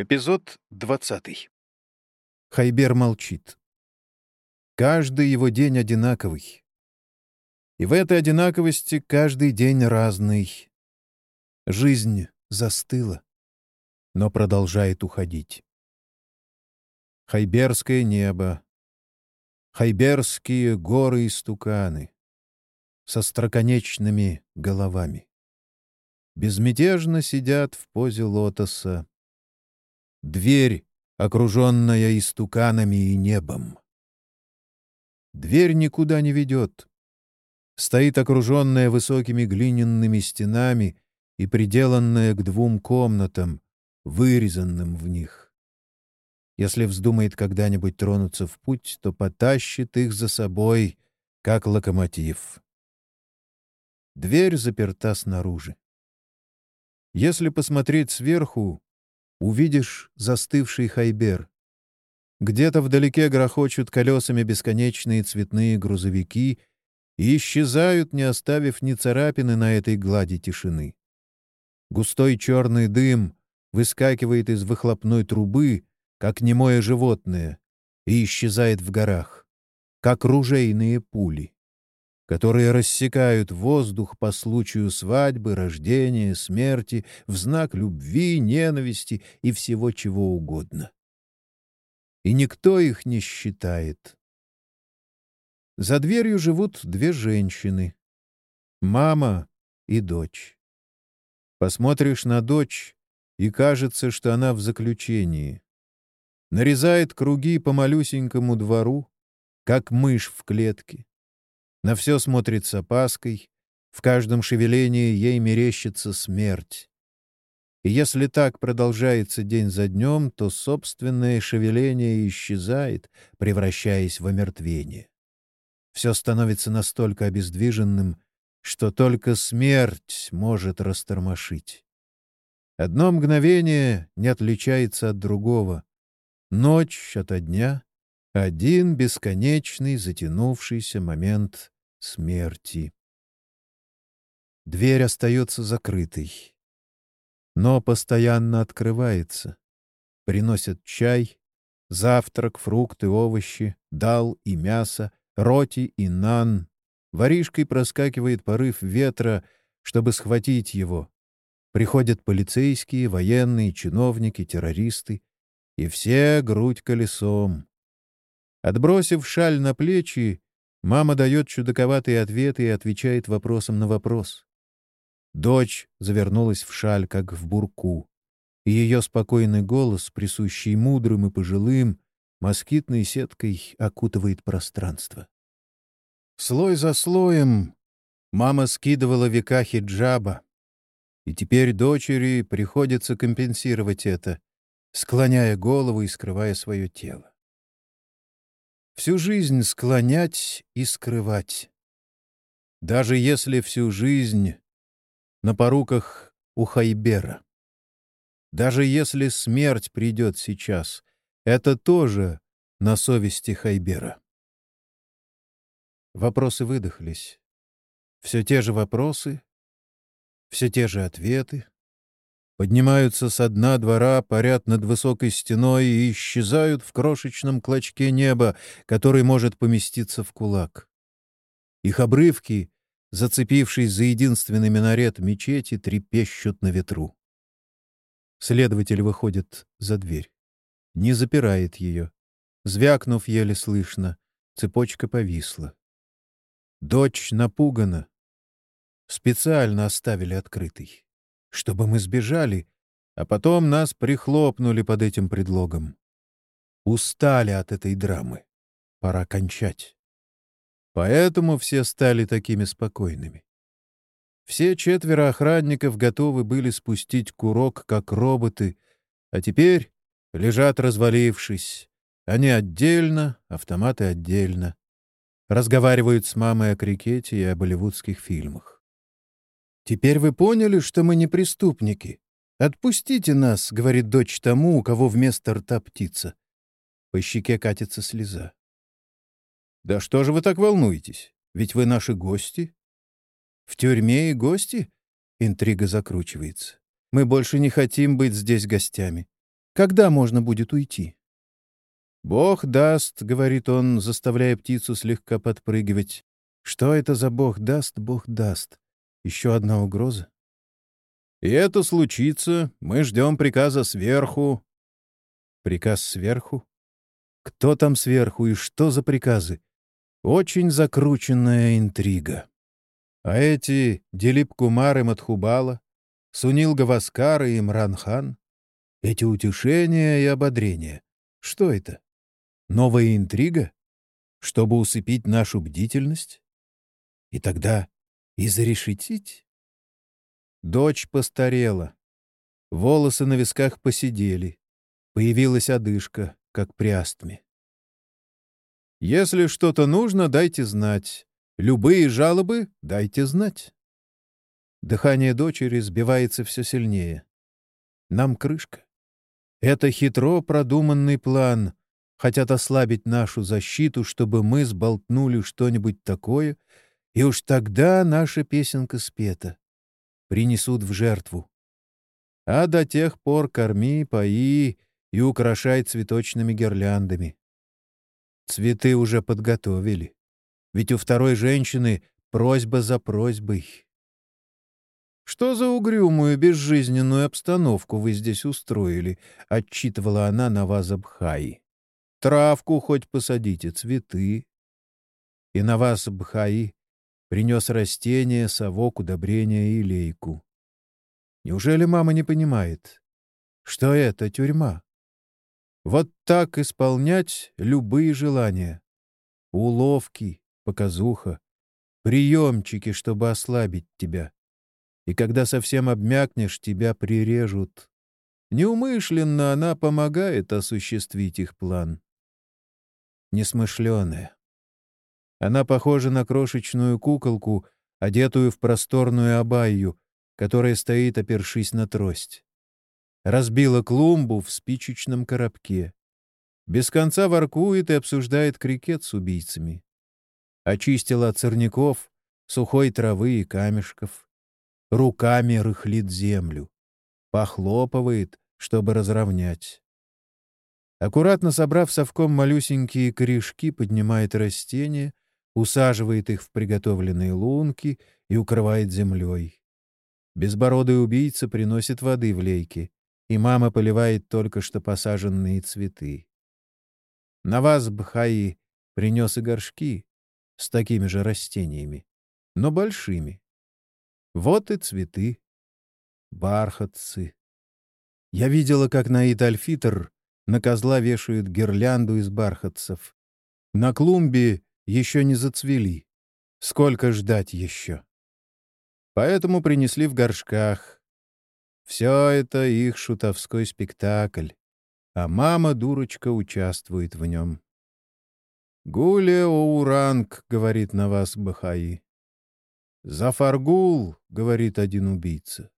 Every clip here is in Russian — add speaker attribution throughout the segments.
Speaker 1: Эпизод 20.
Speaker 2: Хайбер молчит. Каждый его день одинаковый. И в этой одинаковости каждый день разный. Жизнь застыла, но продолжает уходить. Хайберское небо, хайберские горы и стуканы со строконечными головами. Безмятежно сидят в позе лотоса, Дверь, окруженная истуканами и небом. Дверь никуда не ведет. Стоит окруженная высокими глиняными стенами и приделанная к двум комнатам, вырезанным в них. Если вздумает когда-нибудь тронуться в путь, то потащит их за собой, как локомотив. Дверь заперта снаружи. Если посмотреть сверху, увидишь застывший хайбер. Где-то вдалеке грохочут колесами бесконечные цветные грузовики и исчезают, не оставив ни царапины на этой глади тишины. Густой черный дым выскакивает из выхлопной трубы, как немое животное, и исчезает в горах, как ружейные пули которые рассекают воздух по случаю свадьбы, рождения, смерти, в знак любви, ненависти и всего чего угодно. И никто их не считает. За дверью живут две женщины — мама и дочь. Посмотришь на дочь, и кажется, что она в заключении. Нарезает круги по малюсенькому двору, как мышь в клетке на все смотрит с опаской, в каждом шевелении ей мерещится смерть. И если так продолжается день за днем, то собственное шевеление исчезает, превращаясь в омертвение. Все становится настолько обездвиженным, что только смерть может растормошить. Одно мгновение не отличается от другого. Ночь ото дня, один бесконечный затянувшийся момент смерти. Дверь остается закрытой, но постоянно открывается. Приносят чай, завтрак, фрукты, овощи, дал и мясо, роти и нан. Воришкой проскакивает порыв ветра, чтобы схватить его. Приходят полицейские, военные, чиновники, террористы, и все грудь колесом. Отбросив шаль на плечи, мама дает чудаковатые ответы и отвечает вопросом на вопрос. Дочь завернулась в шаль, как в бурку, и ее спокойный голос, присущий мудрым и пожилым, москитной сеткой окутывает пространство. Слой за слоем мама скидывала века хиджаба, и теперь дочери приходится компенсировать это, склоняя голову и скрывая свое тело всю жизнь склонять и скрывать. Даже если всю жизнь на поруках у Хайбера. Даже если смерть придет сейчас, это тоже на совести Хайбера. Вопросы выдохлись. Все те же вопросы, все те же ответы поднимаются со дна двора, парят над высокой стеной и исчезают в крошечном клочке неба, который может поместиться в кулак. Их обрывки, зацепившись за единственный минарет мечети, трепещут на ветру. Следователь выходит за дверь. Не запирает ее. Звякнув еле слышно, цепочка повисла. Дочь напугана. Специально оставили открытой чтобы мы сбежали, а потом нас прихлопнули под этим предлогом. Устали от этой драмы. Пора кончать. Поэтому все стали такими спокойными. Все четверо охранников готовы были спустить курок, как роботы, а теперь лежат развалившись. Они отдельно, автоматы отдельно. Разговаривают с мамой о крикете и о болливудских фильмах. «Теперь вы поняли, что мы не преступники? Отпустите нас», — говорит дочь тому, у кого вместо рта птица. По щеке катится слеза. «Да что же вы так волнуетесь? Ведь вы наши гости». «В тюрьме и гости?» — интрига закручивается. «Мы больше не хотим быть здесь гостями. Когда можно будет уйти? «Бог даст», — говорит он, заставляя птицу слегка подпрыгивать. «Что это за Бог даст, Бог даст? Еще одна угроза?» «И это случится. Мы ждем приказа сверху». «Приказ сверху? Кто там сверху и что за приказы? Очень закрученная интрига. А эти Дилип Кумар и Матхубала, Сунил Гаваскар и Имран-хан, эти утешения и ободрения, что это? Новая интрига? Чтобы усыпить нашу бдительность? И тогда и зарешетить? Дочь постарела. Волосы на висках посидели. Появилась одышка, как при астме. Если что-то нужно, дайте знать. Любые жалобы дайте знать. Дыхание дочери сбивается все сильнее. Нам крышка. Это хитро продуманный план. Хотят ослабить нашу защиту, чтобы мы сболтнули что-нибудь такое, и уж тогда наша песенка спета. Принесут в жертву. А до тех пор корми, пои и украшай цветочными гирляндами. Цветы уже подготовили. Ведь у второй женщины просьба за просьбой. «Что за угрюмую, безжизненную обстановку вы здесь устроили?» — отчитывала она на вас Бхаи. «Травку хоть посадите, цветы». И на вас Бхаи принес растения, совок, удобрения и лейку. Неужели мама не понимает, что это тюрьма? Вот так исполнять любые желания. Уловки, показуха, приемчики, чтобы ослабить тебя и когда совсем обмякнешь, тебя прирежут. Неумышленно она помогает осуществить их план. Несмышленая. Она похожа на крошечную куколку, одетую в просторную абайю, которая стоит, опершись на трость. Разбила клумбу в спичечном коробке. Без конца воркует и обсуждает крикет с убийцами. Очистила от сорняков, сухой травы и камешков руками рыхлит землю, похлопывает, чтобы разровнять. Аккуратно собрав совком малюсенькие корешки, поднимает растения, усаживает их в приготовленные лунки и укрывает землей. Безбородый убийца приносит воды в лейки, и мама поливает только что посаженные цветы. Наваз Бхаи принес и горшки с такими же растениями, но большими. Вот и цветы. Бархатцы. Я видела, как на Итальфитр на козла вешают гирлянду из бархатцев. На клумбе еще не зацвели. Сколько ждать еще? Поэтому принесли в горшках. Все это их шутовской спектакль, а мама-дурочка участвует в нем. «Гуле Оуранг», — говорит на вас Бахаи. «Зафаргул», — говорит один убийца.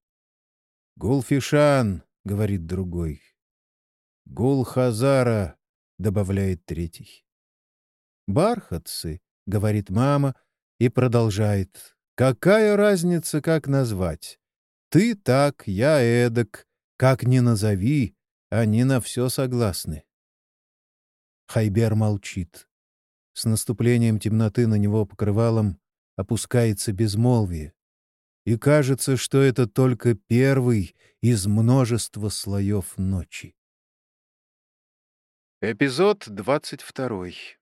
Speaker 2: «Гулфишан», — говорит другой. «Гулхазара», — добавляет третий. «Бархатцы», — говорит мама и продолжает. «Какая разница, как назвать? Ты так, я эдак. Как ни назови, они на все согласны». Хайбер молчит. С наступлением темноты на него покрывалом опускается безмолвие, и кажется, что это только первый из множества слоев ночи.
Speaker 1: Эпизод двадцать второй.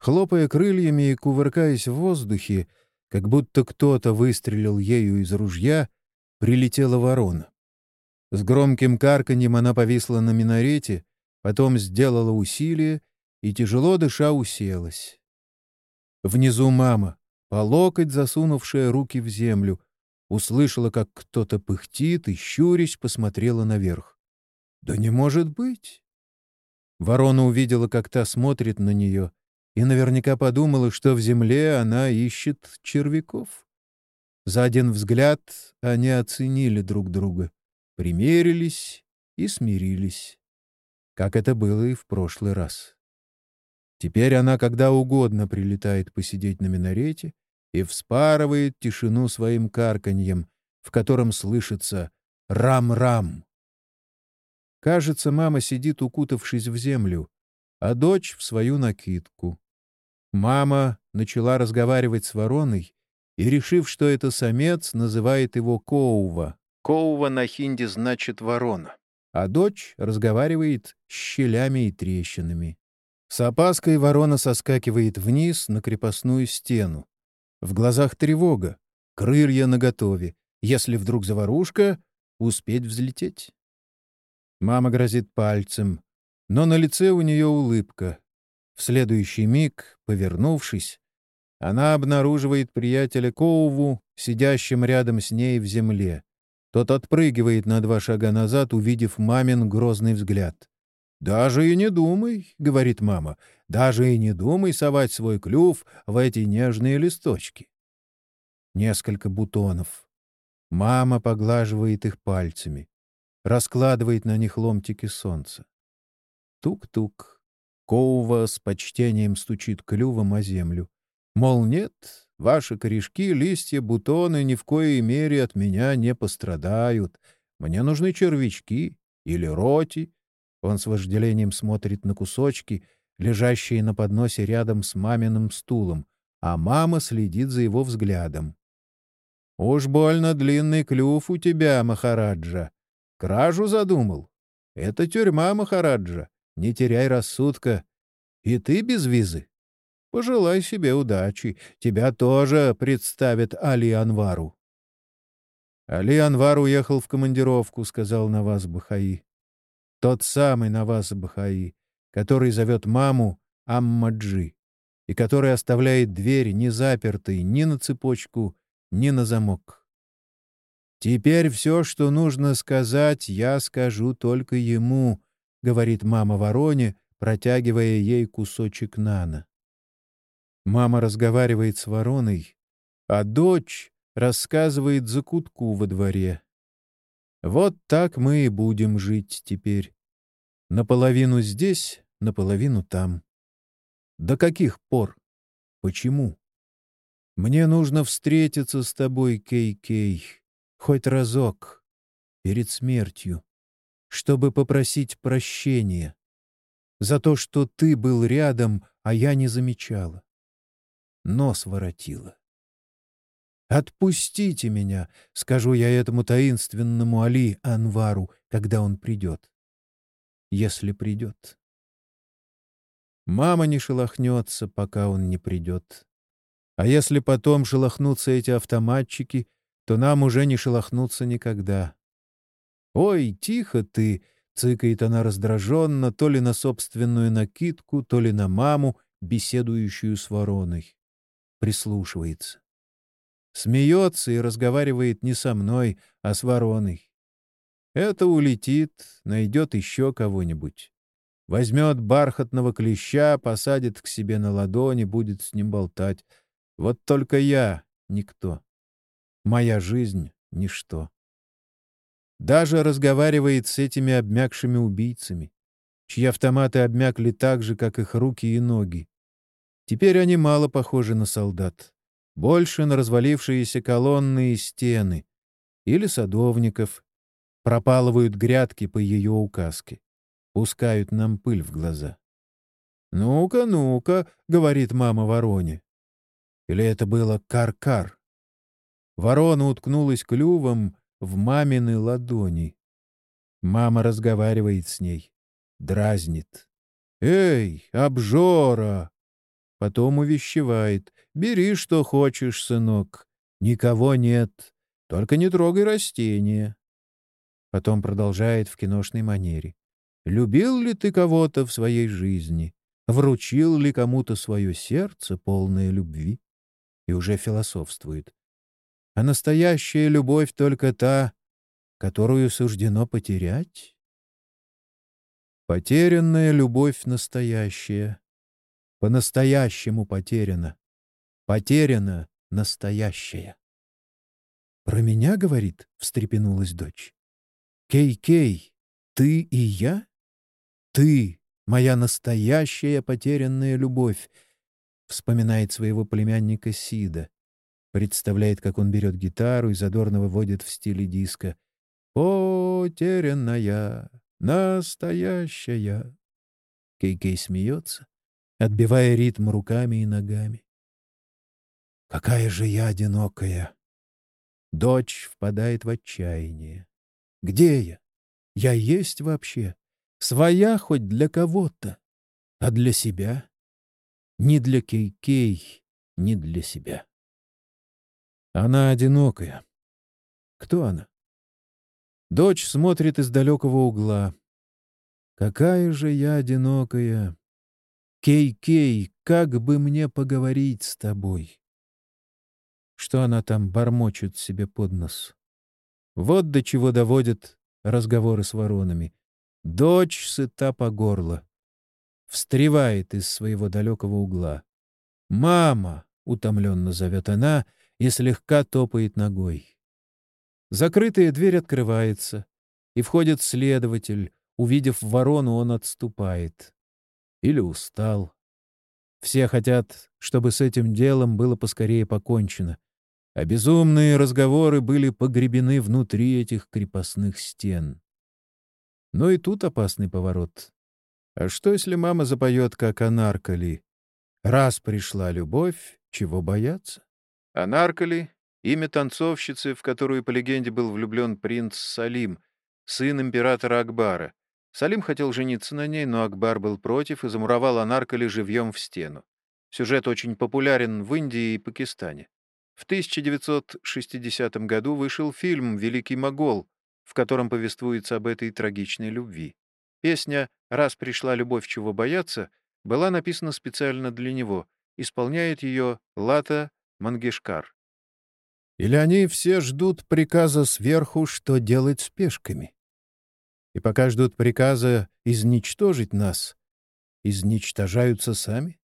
Speaker 2: Хлопая крыльями и кувыркаясь в воздухе, как будто кто-то выстрелил ею из ружья, прилетела ворона. С громким карканьем она повисла на минарете, потом сделала усилие и, тяжело дыша, уселась. Внизу мама, по локоть засунувшая руки в землю, услышала, как кто-то пыхтит и, щурясь, посмотрела наверх. «Да не может быть!» Ворона увидела, как та смотрит на нее, и наверняка подумала, что в земле она ищет червяков. За один взгляд они оценили друг друга, примерились и смирились, как это было и в прошлый раз. Теперь она когда угодно прилетает посидеть на минарете и вспарывает тишину своим карканьем, в котором слышится «рам-рам». Кажется, мама сидит, укутавшись в землю, а дочь — в свою накидку. Мама начала разговаривать с вороной и, решив, что это самец, называет его Коува.
Speaker 1: Коува на хинди значит ворона.
Speaker 2: А дочь разговаривает с щелями и трещинами. С опаской ворона соскакивает вниз на крепостную стену. В глазах тревога, крылья наготове. Если вдруг заварушка, успеть взлететь. Мама грозит пальцем, но на лице у нее улыбка. В следующий миг, повернувшись, она обнаруживает приятеля Коуву, сидящим рядом с ней в земле. Тот отпрыгивает на два шага назад, увидев мамин грозный взгляд. «Даже и не думай», — говорит мама, — «даже и не думай совать свой клюв в эти нежные листочки». Несколько бутонов. Мама поглаживает их пальцами, раскладывает на них ломтики солнца. Тук-тук. Коува с почтением стучит клювом о землю. Мол, нет, ваши корешки, листья, бутоны ни в коей мере от меня не пострадают. Мне нужны червячки или роти. Он с вожделением смотрит на кусочки, лежащие на подносе рядом с маминым стулом, а мама следит за его взглядом. «Уж больно длинный клюв у тебя, Махараджа. Кражу задумал. Это тюрьма, Махараджа. Не теряй рассудка. И ты без визы. Пожелай себе удачи. Тебя тоже представят Али Анвару. Али Анвар уехал в командировку, сказал Наваз Бахаи. Тот самый Наваз Бахаи, который зовет маму Аммаджи и который оставляет дверь не запертой ни на цепочку, ни на замок. Теперь все, что нужно сказать, я скажу только ему, — говорит мама вороне, протягивая ей кусочек нана. Мама разговаривает с вороной, а дочь рассказывает за кутку во дворе. Вот так мы и будем жить теперь. Наполовину здесь, наполовину там. До каких пор? Почему? Мне нужно встретиться с тобой, Кей-Кей, хоть разок, перед смертью чтобы попросить прощения за то, что ты был рядом, а я не замечала. Нос воротила. «Отпустите меня», — скажу я этому таинственному Али Анвару, когда он придет. Если придет. Мама не шелохнется, пока он не придет. А если потом шелохнутся эти автоматчики, то нам уже не шелохнуться никогда. «Ой, тихо ты!» — цыкает она раздраженно то ли на собственную накидку, то ли на маму, беседующую с вороной. Прислушивается. Смеется и разговаривает не со мной, а с вороной. Это улетит, найдет еще кого-нибудь. Возьмет бархатного клеща, посадит к себе на ладони, будет с ним болтать. Вот только я — никто. Моя жизнь — ничто. Даже разговаривает с этими обмякшими убийцами, чьи автоматы обмякли так же, как их руки и ноги. Теперь они мало похожи на солдат, больше на развалившиеся колонны и стены или садовников, пропалывают грядки по ее указке, пускают нам пыль в глаза. «Ну-ка, ну-ка», — говорит мама вороне. Или это было кар-кар? Ворона уткнулась клювом в мамины ладони. Мама разговаривает с ней, дразнит. «Эй, обжора!» Потом увещевает. «Бери, что хочешь, сынок. Никого нет. Только не трогай растения». Потом продолжает в киношной манере. «Любил ли ты кого-то в своей жизни? Вручил ли кому-то свое сердце, полное любви?» И уже философствует а настоящая любовь только та, которую суждено потерять? Потерянная любовь настоящая. По-настоящему потеряна. Потеряна настоящая. «Про меня, — говорит, — встрепенулась дочь. Кей-Кей, ты и я? Ты, моя настоящая потерянная любовь, — вспоминает своего племянника Сида. Представляет, как он берет гитару и задорно выводит в стиле диска. «Потерянная Настоящая. Кейкей смеется, отбивая ритм руками и ногами. Какая же я одинокая! Дочь впадает в отчаяние. Где я? Я есть вообще? Своя хоть для кого-то, а для себя? Ни для Кейкей, ни для себя. Она одинокая. Кто она? Дочь смотрит из далекого угла. Какая же я одинокая! Кей-Кей, как бы мне поговорить с тобой? Что она там бормочет себе под нос? Вот до чего доводят разговоры с воронами. Дочь сыта по горло. Встревает из своего далекого угла. «Мама!» — утомленно зовет она и слегка топает ногой. Закрытая дверь открывается, и входит следователь. Увидев ворону, он отступает. Или устал. Все хотят, чтобы с этим делом было поскорее покончено. А безумные разговоры были погребены внутри этих крепостных стен. Но и тут опасный поворот. А что, если мама запоет, как Анаркали? Раз пришла любовь, чего бояться?
Speaker 1: Анаркали — имя танцовщицы, в которую, по легенде, был влюблен принц Салим, сын императора Акбара. Салим хотел жениться на ней, но Акбар был против и замуровал Анаркали живьем в стену. Сюжет очень популярен в Индии и Пакистане. В 1960 году вышел фильм «Великий Могол», в котором повествуется об этой трагичной любви. Песня «Раз пришла любовь, чего бояться» была написана специально для него. Исполняет ее Лата Мангешкар.
Speaker 2: Или они все ждут приказа сверху, что делать с пешками? И пока ждут приказа изничтожить нас, изничтожаются сами?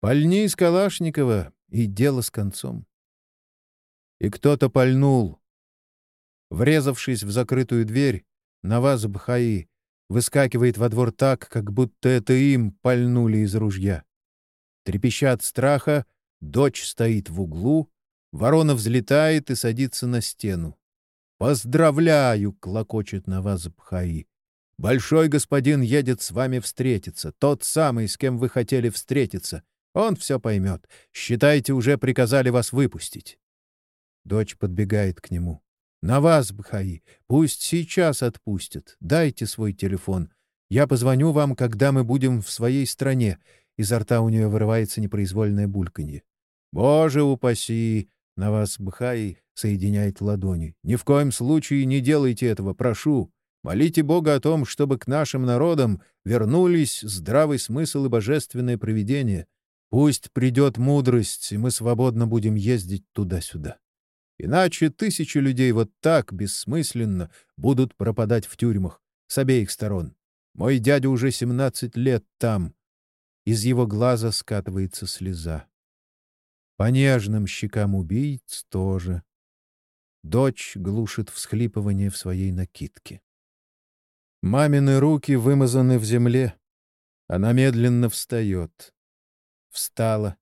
Speaker 2: Пальни из Калашникова, и дело с концом. И кто-то пальнул. Врезавшись в закрытую дверь, Наваз Бхаи выскакивает во двор так, как будто это им пальнули из ружья. Трепеща от страха, дочь стоит в углу, ворона взлетает и садится на стену. «Поздравляю!» — клокочет Наваз Бхаи. «Большой господин едет с вами встретиться, тот самый, с кем вы хотели встретиться. Он все поймет. Считайте, уже приказали вас выпустить. Дочь подбегает к нему. «На вас, пусть сейчас отпустят. Дайте свой телефон. Я позвоню вам, когда мы будем в своей стране». Изо рта у нее вырывается непроизвольное бульканье. «Боже упаси!» — на вас Бхаи соединяет ладони. «Ни в коем случае не делайте этого, прошу. Молите Бога о том, чтобы к нашим народам вернулись здравый смысл и божественное провидение. Пусть придет мудрость, и мы свободно будем ездить туда-сюда. Иначе тысячи людей вот так, бессмысленно, будут пропадать в тюрьмах с обеих сторон. Мой дядя уже семнадцать лет там. Из его глаза скатывается слеза. По нежным щекам убийц тоже. Дочь глушит всхлипывание в своей накидке. Мамины руки вымазаны в земле. Она медленно встает встала,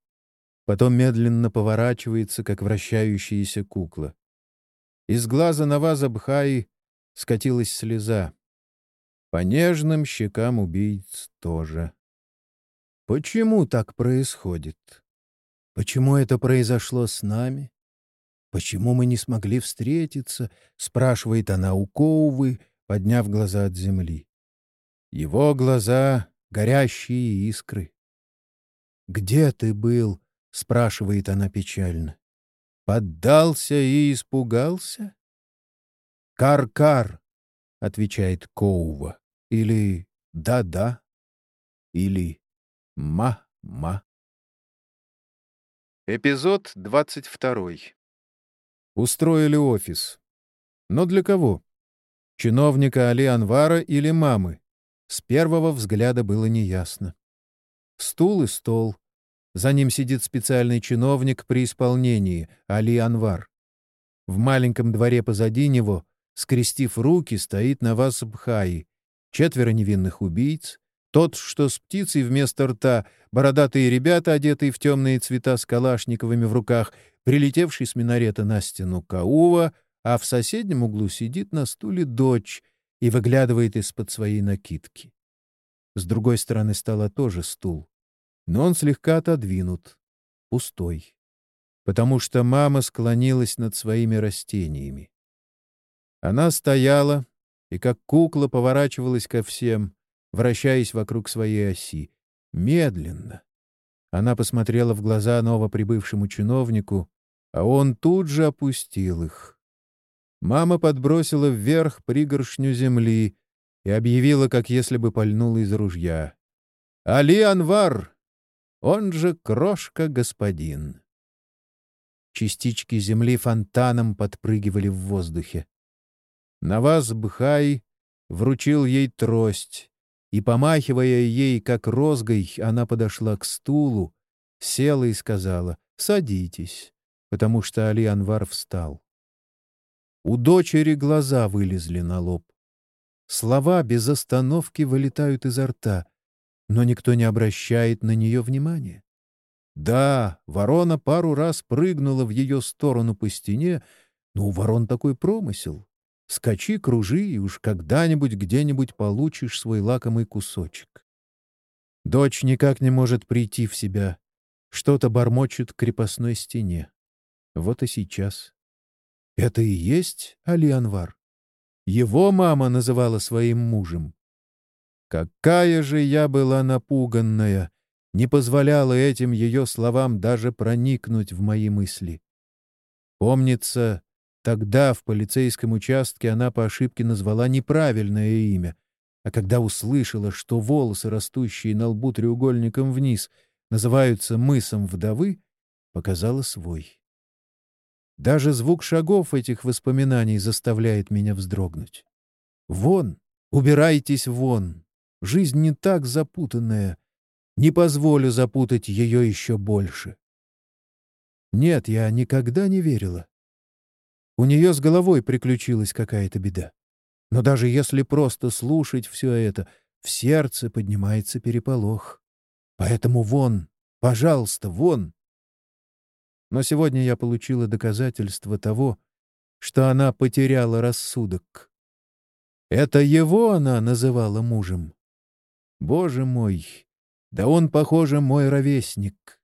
Speaker 2: потом медленно поворачивается, как вращающаяся кукла. Из глаза Наваза Бхаи скатилась слеза. По нежным щекам убийц тоже. Почему так происходит? Почему это произошло с нами? Почему мы не смогли встретиться? Спрашивает она у Коувы, подняв глаза от земли. Его глаза — горящие искры. «Где ты был?» — спрашивает она печально. «Поддался и испугался?» «Кар-кар», — отвечает Коува. Или «да-да», или «ма-ма».
Speaker 1: Эпизод 22.
Speaker 2: Устроили офис. Но для кого? Чиновника Али Анвара или мамы? С первого взгляда было неясно. Стул и стол. За ним сидит специальный чиновник при исполнении, Али Анвар. В маленьком дворе позади него, скрестив руки, стоит Навас Бхаи. Четверо невинных убийц. Тот, что с птицей вместо рта, бородатые ребята, одетые в темные цвета с калашниковыми в руках, прилетевший с минарета на стену Каува, а в соседнем углу сидит на стуле дочь, и выглядывает из-под своей накидки. С другой стороны стола тоже стул, но он слегка отодвинут, пустой, потому что мама склонилась над своими растениями. Она стояла и как кукла поворачивалась ко всем, вращаясь вокруг своей оси, медленно. Она посмотрела в глаза новоприбывшему чиновнику, а он тут же опустил их. Мама подбросила вверх пригоршню земли и объявила, как если бы пальнула из ружья. «Али Анвар! Он же крошка-господин!» Частички земли фонтаном подпрыгивали в воздухе. Наваз Бхай вручил ей трость, и, помахивая ей, как розгой, она подошла к стулу, села и сказала «Садитесь», потому что Али Анвар встал. У дочери глаза вылезли на лоб. Слова без остановки вылетают изо рта, но никто не обращает на нее внимания. Да, ворона пару раз прыгнула в ее сторону по стене, но у ворон такой промысел. Скачи, кружи, и уж когда-нибудь где-нибудь получишь свой лакомый кусочек. Дочь никак не может прийти в себя. Что-то бормочет к крепостной стене. Вот и сейчас. Это и есть Али Анвар. Его мама называла своим мужем. Какая же я была напуганная! Не позволяла этим ее словам даже проникнуть в мои мысли. Помнится, тогда в полицейском участке она по ошибке назвала неправильное имя, а когда услышала, что волосы, растущие на лбу треугольником вниз, называются мысом вдовы, показала свой. Даже звук шагов этих воспоминаний заставляет меня вздрогнуть. Вон, убирайтесь вон. Жизнь не так запутанная. Не позволю запутать ее еще больше. Нет, я никогда не верила. У нее с головой приключилась какая-то беда. Но даже если просто слушать все это, в сердце поднимается переполох. Поэтому вон, пожалуйста, вон. Но сегодня я получила доказательство того, что она потеряла рассудок. Это его она называла мужем. Боже мой, да он, похоже, мой ровесник.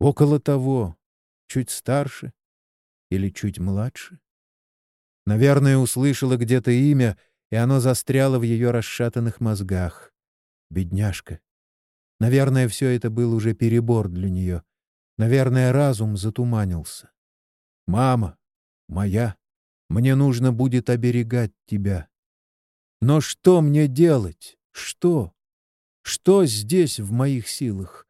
Speaker 2: Около того, чуть старше или чуть младше. Наверное, услышала где-то имя, и оно застряло в ее расшатанных мозгах. Бедняжка. Наверное, все это был уже перебор для нее. Наверное, разум затуманился. «Мама, моя, мне нужно будет оберегать тебя. Но что мне делать? Что? Что здесь в моих силах?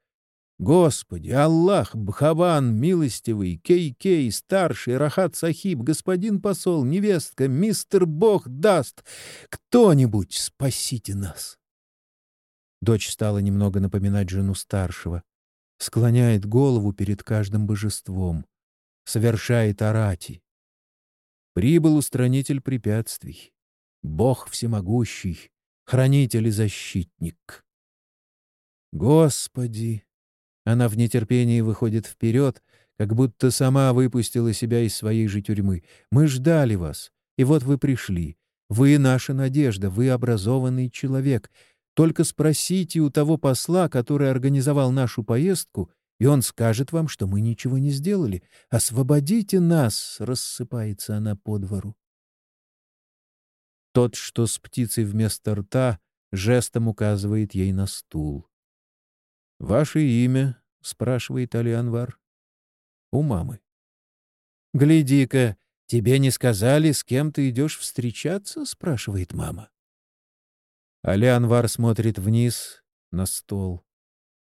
Speaker 2: Господи, Аллах, Бхаван, милостивый, Кей-Кей, старший, Рахат Сахиб, господин посол, невестка, мистер Бог даст! Кто-нибудь спасите нас!» Дочь стала немного напоминать жену старшего склоняет голову перед каждым божеством, совершает арати. Прибыл устранитель препятствий, Бог всемогущий, хранитель и защитник. Господи! Она в нетерпении выходит вперед, как будто сама выпустила себя из своей же тюрьмы. Мы ждали вас, и вот вы пришли. Вы наша надежда, вы образованный человек, только спросите у того посла, который организовал нашу поездку, и он скажет вам, что мы ничего не сделали. Освободите нас!» — рассыпается она по двору. Тот, что с птицей вместо рта, жестом указывает ей на стул. «Ваше имя?» — спрашивает Алианвар. «У мамы». «Гляди-ка, тебе не сказали, с кем ты идешь встречаться?» — спрашивает мама. Алианвар смотрит вниз, на стол.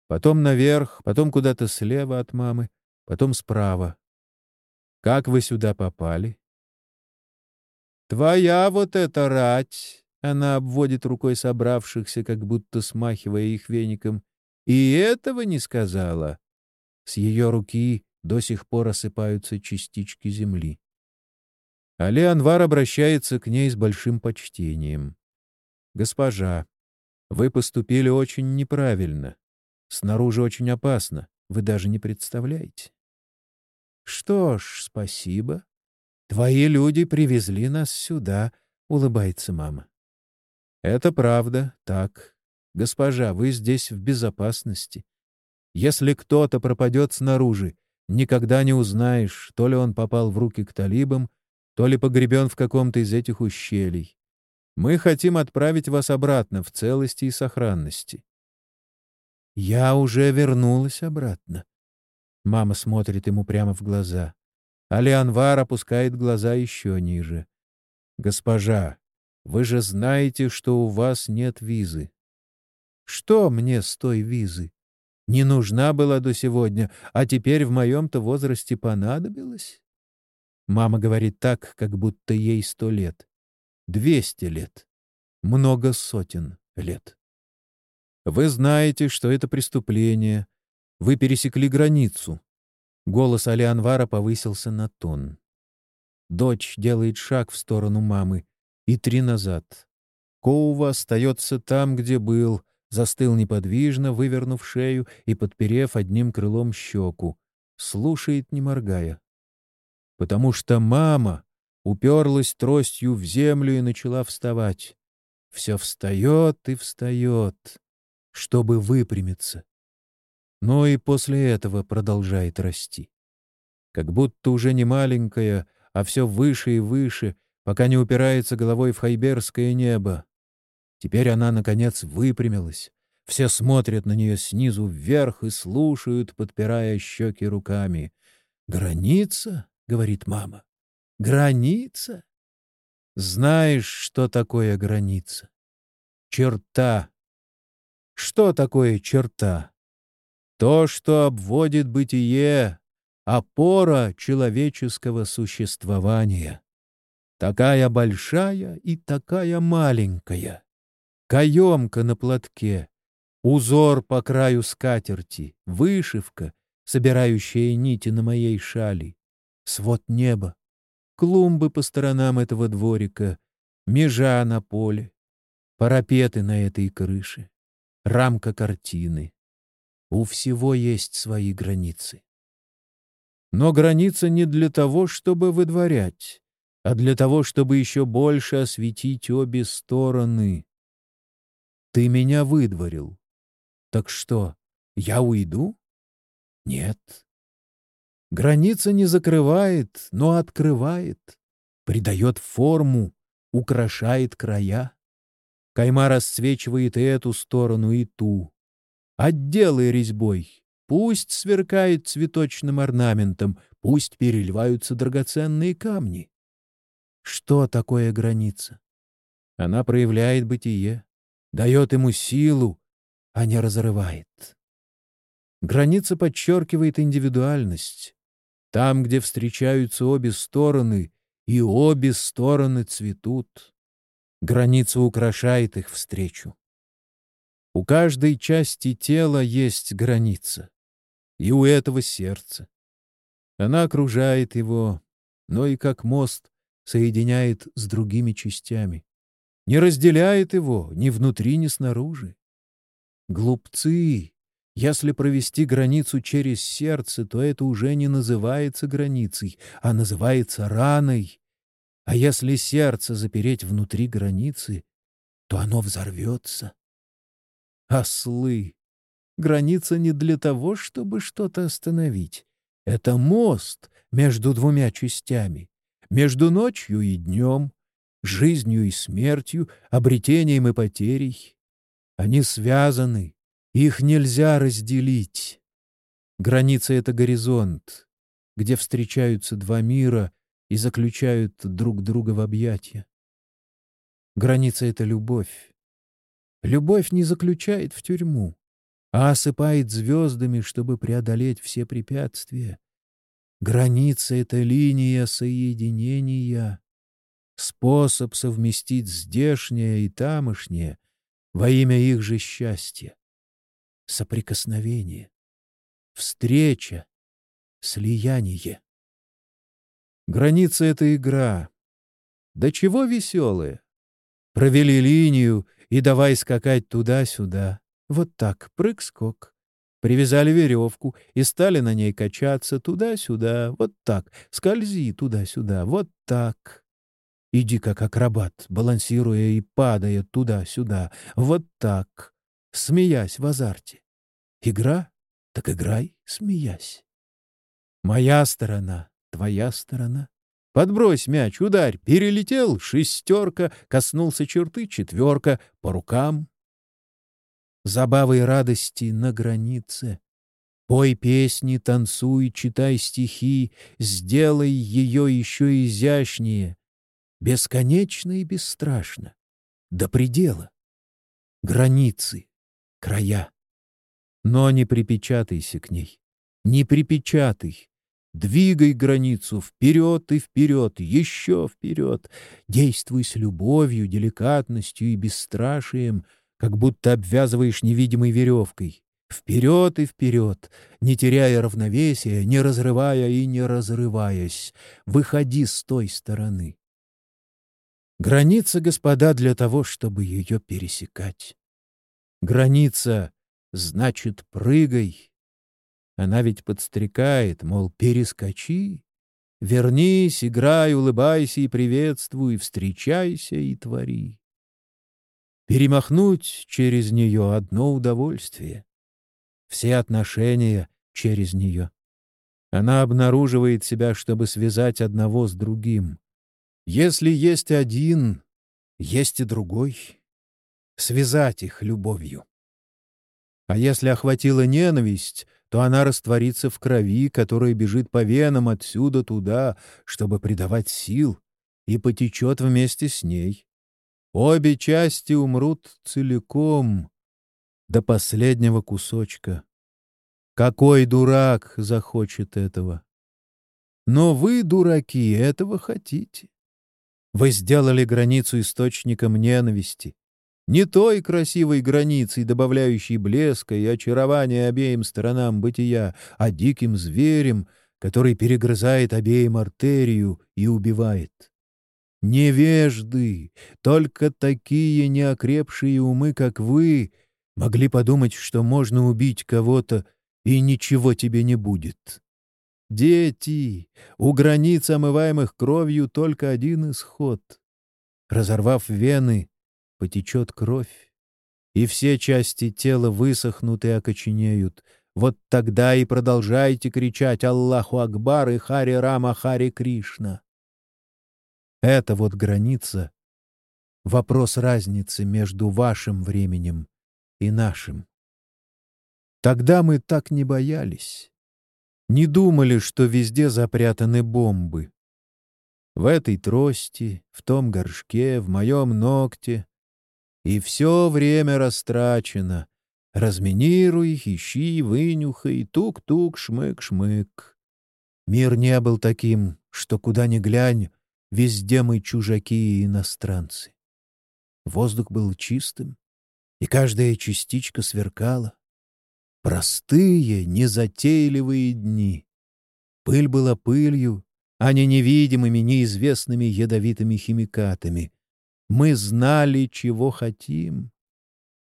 Speaker 2: Потом наверх, потом куда-то слева от мамы, потом справа. «Как вы сюда попали?» «Твоя вот эта рать!» — она обводит рукой собравшихся, как будто смахивая их веником. «И этого не сказала!» С ее руки до сих пор осыпаются частички земли. Али Анвар обращается к ней с большим почтением. «Госпожа, вы поступили очень неправильно. Снаружи очень опасно. Вы даже не представляете». «Что ж, спасибо. Твои люди привезли нас сюда», — улыбается мама. Это правда, так. Госпожа, вы здесь в безопасности. Если кто-то пропадет снаружи, никогда не узнаешь, то ли он попал в руки к талибам, то ли погребен в каком-то из этих ущелий. Мы хотим отправить вас обратно в целости и сохранности. Я уже вернулась обратно. Мама смотрит ему прямо в глаза. Али Анвар опускает глаза еще ниже. «Госпожа, вы же знаете, что у вас нет визы». «Что мне с той визы? Не нужна была до сегодня, а теперь в моем-то возрасте понадобилась?» Мама говорит так, как будто ей сто лет. Двести лет. Много сотен лет. Вы знаете, что это преступление. Вы пересекли границу. Голос Али Анвара повысился на тон. Дочь делает шаг в сторону мамы и три назад. Коува остается там, где был, застыл неподвижно, вывернув шею и подперев одним крылом щеку. Слушает, не моргая. Потому что мама уперлась тростью в землю и начала вставать. Все встает и встает чтобы выпрямиться. Но и после этого продолжает расти. Как будто уже не маленькая, а все выше и выше, пока не упирается головой в хайберское небо. Теперь она, наконец, выпрямилась. Все смотрят на нее снизу вверх и слушают, подпирая щеки руками. «Граница?» — говорит мама. «Граница?» Знаешь, что такое граница? Черта, что такое черта? То, что обводит бытие, опора человеческого существования. Такая большая и такая маленькая. Каемка на платке, узор по краю скатерти, вышивка, собирающая нити на моей шали, свод неба, клумбы по сторонам этого дворика, межа на поле, парапеты на этой крыше рамка картины. У всего есть свои границы. Но граница не для того, чтобы выдворять, а для того, чтобы еще больше осветить обе стороны. Ты меня выдворил. Так что, я уйду? Нет. Граница не закрывает, но открывает, придает форму, украшает края. Кайма расцвечивает и эту сторону, и ту. Отделай резьбой. Пусть сверкает цветочным орнаментом, пусть переливаются драгоценные камни. Что такое граница? Она проявляет бытие, дает ему силу, а не разрывает. Граница подчеркивает индивидуальность. Там, где встречаются обе стороны, и обе стороны цветут. Граница украшает их встречу. У каждой части тела есть граница. И у этого сердца. Она окружает его, но и как мост соединяет с другими частями. Не разделяет его ни внутри, ни снаружи. Глупцы! Если провести границу через сердце, то это уже не называется границей, а называется раной, а если сердце запереть внутри границы, то оно взорвется. Ослы! Граница не для того, чтобы что-то остановить. Это мост между двумя частями, между ночью и днем, жизнью и смертью, обретением и потерей. Они связаны, их нельзя разделить. Граница — это горизонт, где встречаются два мира, и заключают друг друга в объятия. Граница — это любовь. Любовь не заключает в тюрьму, а осыпает звездами, чтобы преодолеть все препятствия. Граница — это линия соединения, способ совместить здешнее и тамошнее во имя их же счастья. Соприкосновение, встреча, слияние. Граница — это игра. Да чего веселая? Провели линию и давай скакать туда-сюда. Вот так, прыг-скок. Привязали веревку и стали на ней качаться туда-сюда. Вот так, скользи туда-сюда. Вот так. Иди как акробат, балансируя и падая туда-сюда. Вот так, смеясь в азарте. Игра? Так играй, смеясь. Моя сторона, твоя сторона. Подбрось мяч, ударь, перелетел, шестерка, коснулся черты, четверка, по рукам. Забавы и радости на границе. Пой песни, танцуй, читай стихи, сделай ее еще изящнее, бесконечно и бесстрашно, до предела. Границы, края. Но не припечатайся к ней, не припечатай. Двигай границу вперед и вперед, еще вперед. Действуй с любовью, деликатностью и бесстрашием, как будто обвязываешь невидимой веревкой. Вперед и вперед, не теряя равновесия, не разрывая и не разрываясь. Выходи с той стороны. Граница, господа, для того, чтобы ее пересекать. Граница значит прыгай. Она ведь подстрекает, мол, перескочи. Вернись, играй, улыбайся и приветствуй, встречайся и твори. Перемахнуть через нее одно удовольствие. Все отношения через нее. Она обнаруживает себя, чтобы связать одного с другим. Если есть один, есть и другой. Связать их любовью. А если охватила ненависть, то она растворится в крови, которая бежит по венам отсюда туда, чтобы придавать сил, и потечет вместе с ней. Обе части умрут целиком, до последнего кусочка. Какой дурак захочет этого? Но вы, дураки, этого хотите. Вы сделали границу источником ненависти. Не той красивой границей, добавляющей блеска и очарования обеим сторонам бытия, а диким зверем, который перегрызает обеим артерию и убивает. Невежды, только такие неокрепшие умы, как вы, могли подумать, что можно убить кого-то, и ничего тебе не будет. Дети! У границ, омываемых кровью, только один исход. Разорвав вены, потечет кровь, и все части тела высохнут и окоченеют. Вот тогда и продолжайте кричать «Аллаху Акбар» и «Хари Рама, Хари Кришна». Это вот граница — вопрос разницы между вашим временем и нашим. Тогда мы так не боялись. Не думали, что везде запрятаны бомбы. В этой трости, в том горшке, в моем ногте. И все время растрачено. Разминируй, ищи, вынюхай, тук-тук, шмык-шмык. Мир не был таким, что куда ни глянь, везде мы чужаки и иностранцы. Воздух был чистым, и каждая частичка сверкала. Простые, незатейливые дни. Пыль была пылью, а не невидимыми, неизвестными ядовитыми химикатами. Мы знали, чего хотим.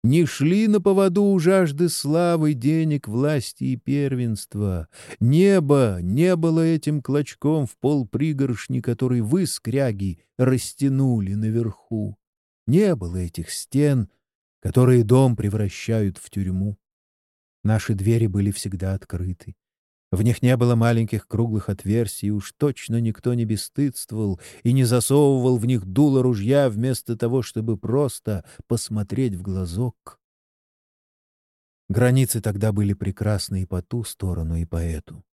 Speaker 2: Не шли на поводу у жажды славы, денег, власти и первенства. Небо не было этим клочком в пол пригоршни, который вы, скряги, растянули наверху. Не было этих стен, которые дом превращают в тюрьму. Наши двери были всегда открыты. В них не было маленьких круглых отверстий, уж точно никто не бесстыдствовал и не засовывал в них дуло ружья вместо того, чтобы просто посмотреть в глазок. Границы тогда были прекрасны и по ту сторону, и по эту.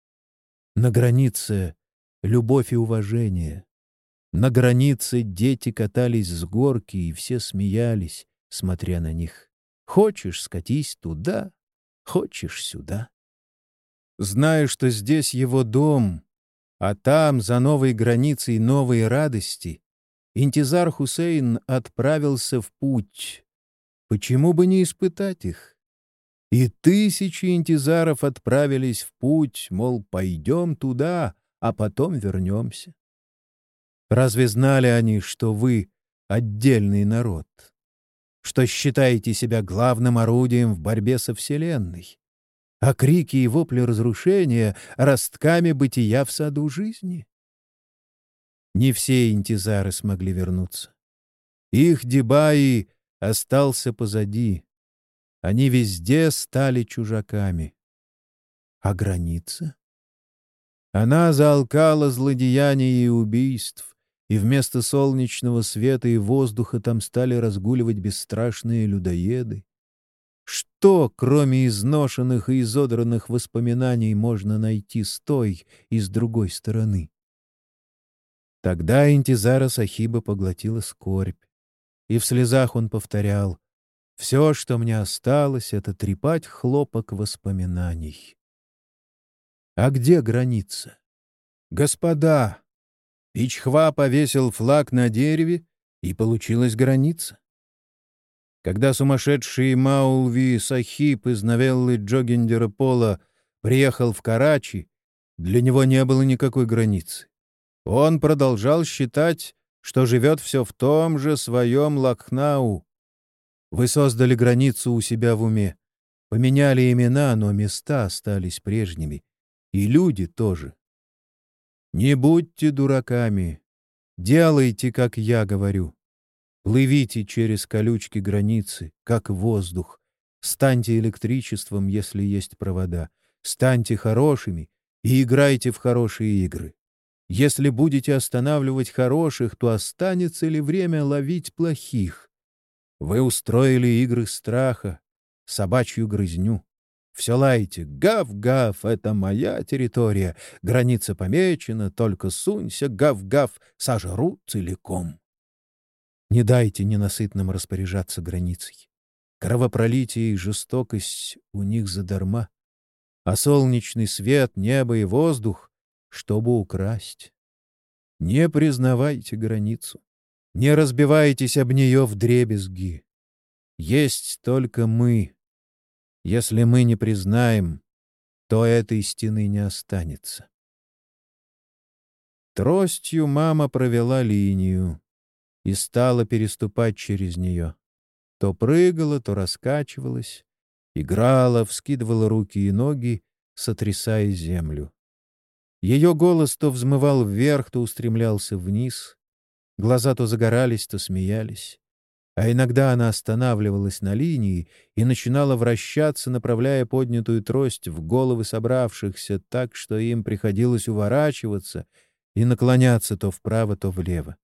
Speaker 2: На границе — любовь и уважение. На границе дети катались с горки, и все смеялись, смотря на них. Хочешь, скатись туда, Хочешь сюда? Зная, что здесь его дом, а там, за новой границей новые радости, Интизар Хусейн отправился в путь. Почему бы не испытать их? И тысячи интизаров отправились в путь, мол, пойдем туда, а потом вернемся. Разве знали они, что вы — отдельный народ? Что считаете себя главным орудием в борьбе со Вселенной, а крики и вопли разрушения — ростками бытия в саду жизни? Не все интизары смогли вернуться. Их Дебаи остался позади. Они везде стали чужаками. А граница? Она заалкала злодеяний и убийств, и вместо солнечного света и воздуха там стали разгуливать бесстрашные людоеды. Что, кроме изношенных и изодранных воспоминаний, можно найти с той и с другой стороны? Тогда Интизара Сахиба поглотила скорбь, и в слезах он повторял «Все, что мне осталось, — это трепать хлопок воспоминаний». А где граница? Господа! Пичхва повесил флаг на дереве, и получилась граница. Когда сумасшедший Маулви Сахиб из новеллы Джогиндера Пола приехал в Карачи, для него не было никакой границы. Он продолжал считать, что живет все в том же своем Лакхнау. Вы создали границу у себя в уме, поменяли имена, но места остались прежними, и люди тоже. Не будьте дураками, делайте, как я говорю. Плывите через колючки границы, как воздух. Станьте электричеством, если есть провода. Станьте хорошими и играйте в хорошие игры. Если будете останавливать хороших, то останется ли время ловить плохих? Вы устроили игры страха, собачью грызню. Все лаете «Гав-гав, это моя территория, граница помечена, только сунься, гав-гав, сожру целиком». Не дайте ненасытным распоряжаться границей. Кровопролитие и жестокость у них задарма, а солнечный свет, небо и воздух, чтобы украсть. Не признавайте границу, не разбивайтесь об нее в дребезги. Есть только мы. Если мы не признаем, то этой стены не останется. Тростью мама провела линию и стала переступать через нее. То прыгала, то раскачивалась, играла, вскидывала руки и ноги, сотрясая землю. Ее голос то взмывал вверх, то устремлялся вниз. Глаза то загорались, то смеялись. А иногда она останавливалась на линии и начинала вращаться, направляя поднятую трость в головы собравшихся так, что им приходилось уворачиваться и наклоняться то вправо, то влево.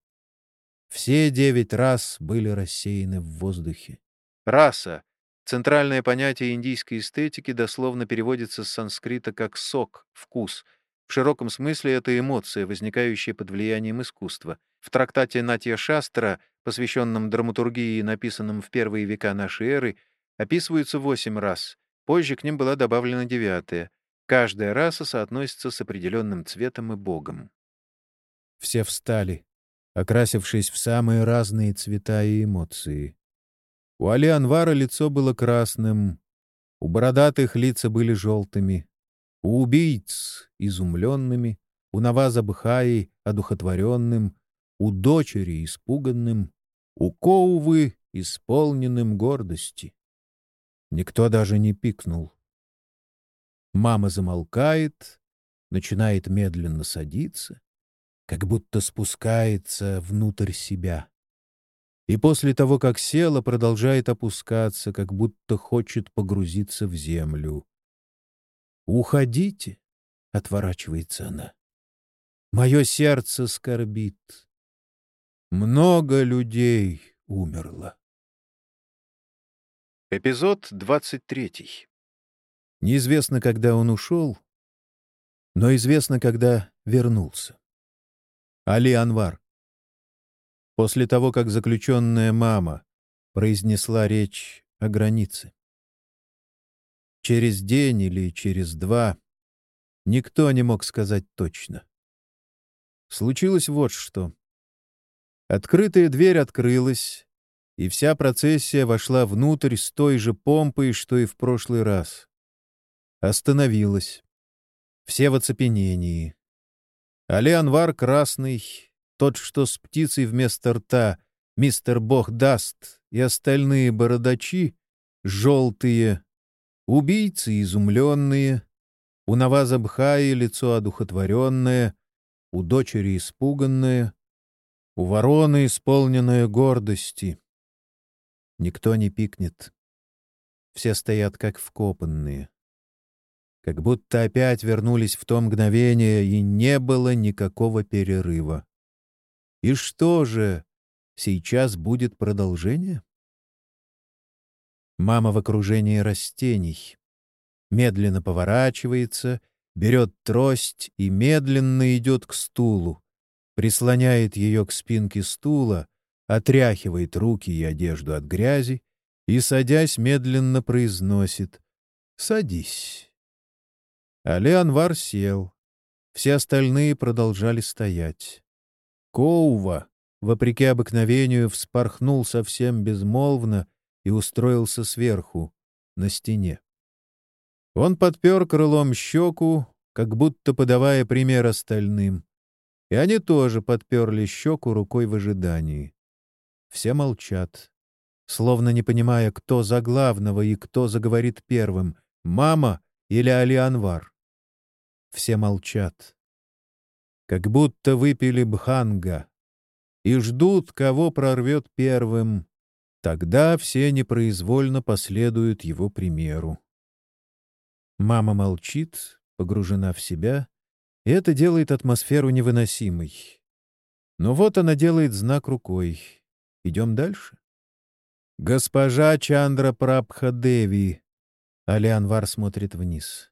Speaker 2: Все девять рас были рассеяны в воздухе.
Speaker 1: Раса — центральное понятие индийской эстетики, дословно переводится с санскрита как «сок», «вкус». В широком смысле это эмоция, возникающая под влиянием искусства. В трактате Натья Шастра, посвященном драматургии, написанном в первые века нашей эры, описываются восемь рас. Позже к ним была добавлена девятая. Каждая раса соотносится с определенным цветом и богом.
Speaker 2: Все встали окрасившись в самые разные цвета и эмоции. У Али Анвара лицо было красным, у бородатых лица были желтыми, у убийц — изумленными, у Наваза Бхаи — одухотворенным, у дочери — испуганным, у Коувы — исполненным гордости. Никто даже не пикнул. Мама замолкает, начинает медленно садиться, как будто спускается внутрь себя. И после того, как села, продолжает опускаться, как будто хочет погрузиться в землю. «Уходите!» — отворачивается она. «Мое сердце скорбит. Много людей умерло».
Speaker 1: Эпизод 23.
Speaker 2: Неизвестно, когда он ушел, но известно, когда вернулся. Али Анвар. После того, как заключенная мама произнесла речь о границе. Через день или через два никто не мог сказать точно. Случилось вот что. Открытая дверь открылась, и вся процессия вошла внутрь с той же помпой, что и в прошлый раз. Остановилась. Все в оцепенении. Али Анвар красный, тот, что с птицей вместо рта, мистер Бог даст, и остальные бородачи — желтые, убийцы изумленные, у Наваза Бхаи лицо одухотворенное, у дочери испуганное, У вороны исполненная гордости. Никто не пикнет. Все стоят как вкопанные. Как будто опять вернулись в то мгновение, и не было никакого перерыва. И что же, сейчас будет продолжение? Мама в окружении растений. Медленно поворачивается, берет трость и медленно идет к стулу, прислоняет ее к спинке стула, отряхивает руки и одежду от грязи и, садясь, медленно произносит «Садись». Али Анвар сел. Все остальные продолжали стоять. Коува, вопреки обыкновению, вспорхнул совсем безмолвно и устроился сверху, на стене. Он подпер крылом щеку, как будто подавая пример остальным, и они тоже подперли щеку рукой в ожидании. Все молчат, словно не понимая, кто за главного и кто заговорит первым — мама или Али Анвар. Все молчат. Как будто выпили бханга и ждут, кого прорвет первым Тогда все непроизвольно последуют его примеру. Мама молчит, погружена в себя, и это делает атмосферу невыносимой. Но вот она делает знак рукой. Идем дальше. «Госпожа Чандра Прабхадеви!» Алианвар смотрит вниз.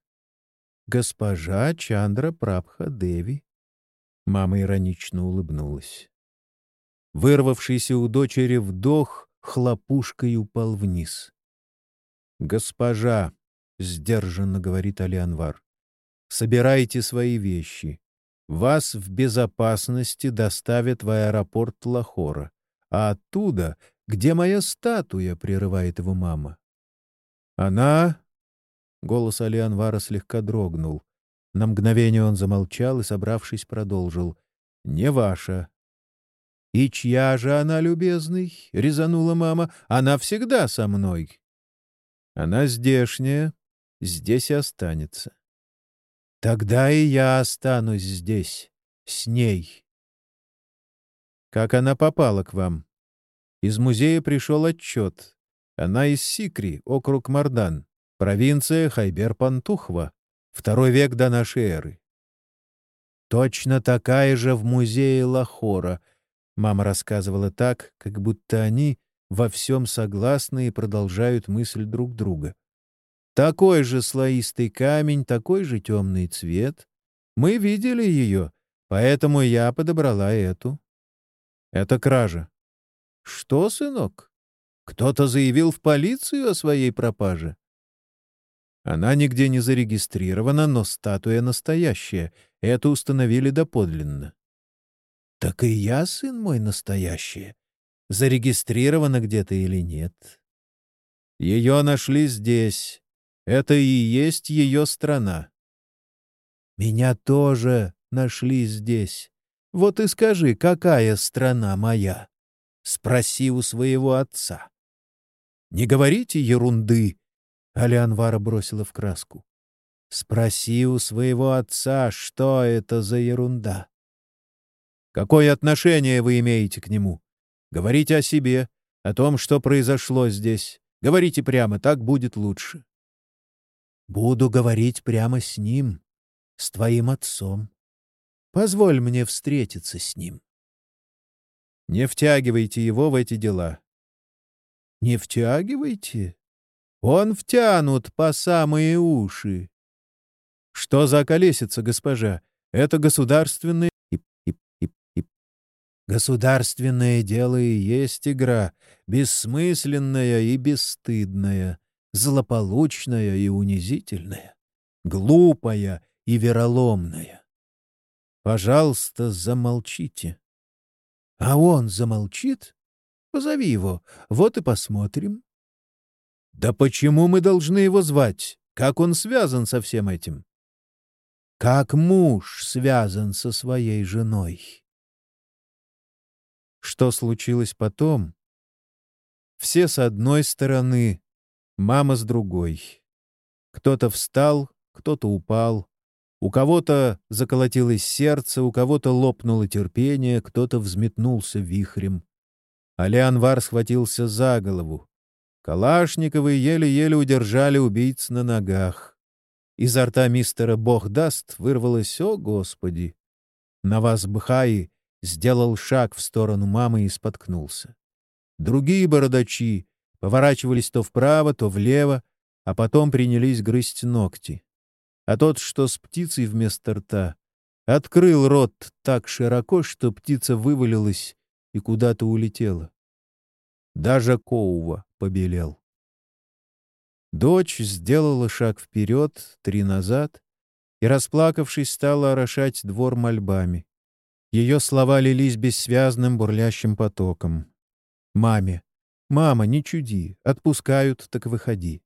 Speaker 2: «Госпожа Чандра Прабхадеви!» Мама иронично улыбнулась. Вырвавшийся у дочери вдох хлопушкой упал вниз. «Госпожа», — сдержанно говорит Алианвар, — «собирайте свои вещи. Вас в безопасности доставят в аэропорт Лахора, а оттуда, где моя статуя, — прерывает его мама. Она... Голос Алианвара слегка дрогнул. На мгновение он замолчал и, собравшись, продолжил. «Не ваша, «И чья же она, любезный?» — резанула мама. «Она всегда со мной». «Она здешняя, здесь и останется». «Тогда и я останусь здесь, с ней». «Как она попала к вам?» Из музея пришел отчет. Она из Сикри, округ Мардан, провинция Хайбер-Пантухва, второй век до нашей эры. Точно такая же в музее Лахора — Мама рассказывала так, как будто они во всем согласны и продолжают мысль друг друга. Такой же слоистый камень, такой же темный цвет. Мы видели ее, поэтому я подобрала эту. Это кража. Что, сынок? Кто-то заявил в полицию о своей пропаже? Она нигде не зарегистрирована, но статуя настоящая. Это установили доподлинно. Так и я, сын мой, настоящая. Зарегистрирована где-то или нет? Ее нашли здесь. Это и есть ее страна. Меня тоже нашли здесь. Вот и скажи, какая страна моя? Спроси у своего отца. Не говорите ерунды, Алианвара бросила в краску. Спроси у своего отца, что это за ерунда. Какое отношение вы имеете к нему? Говорите о себе, о том, что произошло здесь. Говорите прямо, так будет лучше. Буду говорить прямо с ним, с твоим отцом. Позволь мне встретиться с ним. Не втягивайте его в эти дела. Не втягивайте? Он втянут по самые уши. Что за колесица, госпожа? Это государственный Государственное дело и есть игра, бессмысленная и бесстыдная, злополучная и унизительная, глупая и вероломная. Пожалуйста, замолчите. А он замолчит? Позови его, вот и посмотрим. Да почему мы должны его звать? Как он связан со всем этим? Как муж связан со своей женой. Что случилось потом? Все с одной стороны, мама с другой. Кто-то встал, кто-то упал. У кого-то заколотилось сердце, у кого-то лопнуло терпение, кто-то взметнулся вихрем. Алианвар схватился за голову. Калашниковы еле-еле удержали убийц на ногах. Изо рта мистера «Бог даст» вырвалось «О, Господи!» Наваз Бхаи сделал шаг в сторону мамы и споткнулся. Другие бородачи поворачивались то вправо, то влево, а потом принялись грызть ногти. А тот, что с птицей вместо рта, открыл рот так широко, что птица вывалилась и куда-то улетела. Даже Коува побелел. Дочь сделала шаг вперед, три назад, и, расплакавшись, стала орошать двор мольбами. Ее слова лились бессвязным бурлящим потоком. «Маме! Мама, не чуди! Отпускают, так выходи!»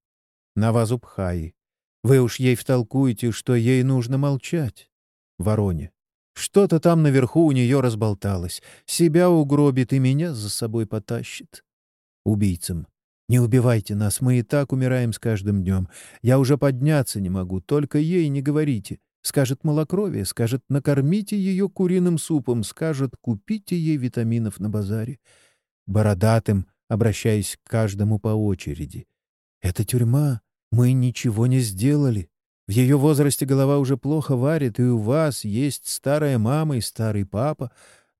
Speaker 2: На вазу пхаи. Вы уж ей втолкуете, что ей нужно молчать. Вороне. Что-то там наверху у нее разболталось. Себя угробит и меня за собой потащит. Убийцам. Не убивайте нас, мы и так умираем с каждым днем. Я уже подняться не могу, только ей не говорите. Скажет малокровие, скажет накормите ее куриным супом, скажет купите ей витаминов на базаре. Бородатым, обращаясь к каждому по очереди. Это тюрьма, мы ничего не сделали. В ее возрасте голова уже плохо варит, и у вас есть старая мама и старый папа.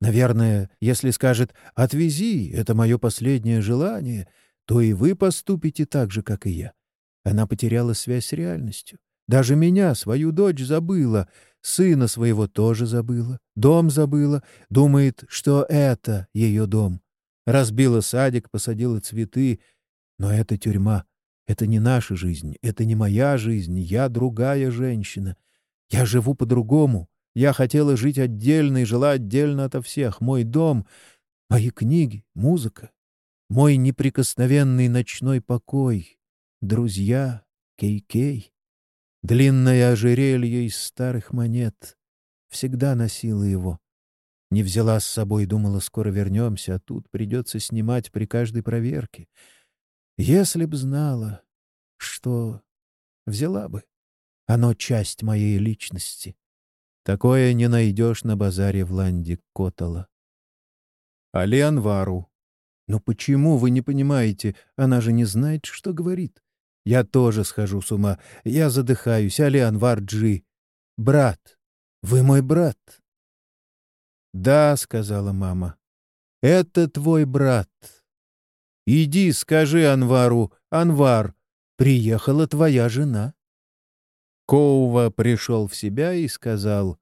Speaker 2: Наверное, если скажет «отвези, это мое последнее желание», то и вы поступите так же, как и я. Она потеряла связь с реальностью. Даже меня, свою дочь, забыла. Сына своего тоже забыла. Дом забыла. Думает, что это ее дом. Разбила садик, посадила цветы. Но это тюрьма. Это не наша жизнь, это не моя жизнь, я другая женщина. Я живу по-другому. Я хотела жить отдельно и жила отдельно ото всех. Мой дом, мои книги, музыка, мой неприкосновенный ночной покой, друзья, кей-кей, длинное ожерелье из старых монет. Всегда носила его. Не взяла с собой, думала, скоро вернемся, а тут придется снимать при каждой проверке — если б знала, что взяла бы. Оно часть моей личности. Такое не найдешь на базаре в Ланде Котала. Али Анвару. Но почему вы не понимаете? Она же не знает, что говорит. Я тоже схожу с ума. Я задыхаюсь. Али Анвар Джи. Брат. Вы мой брат. Да, сказала мама. Это твой брат. Иди, скажи Анвару, Анвар, приехала твоя жена. Коува пришел в себя и сказал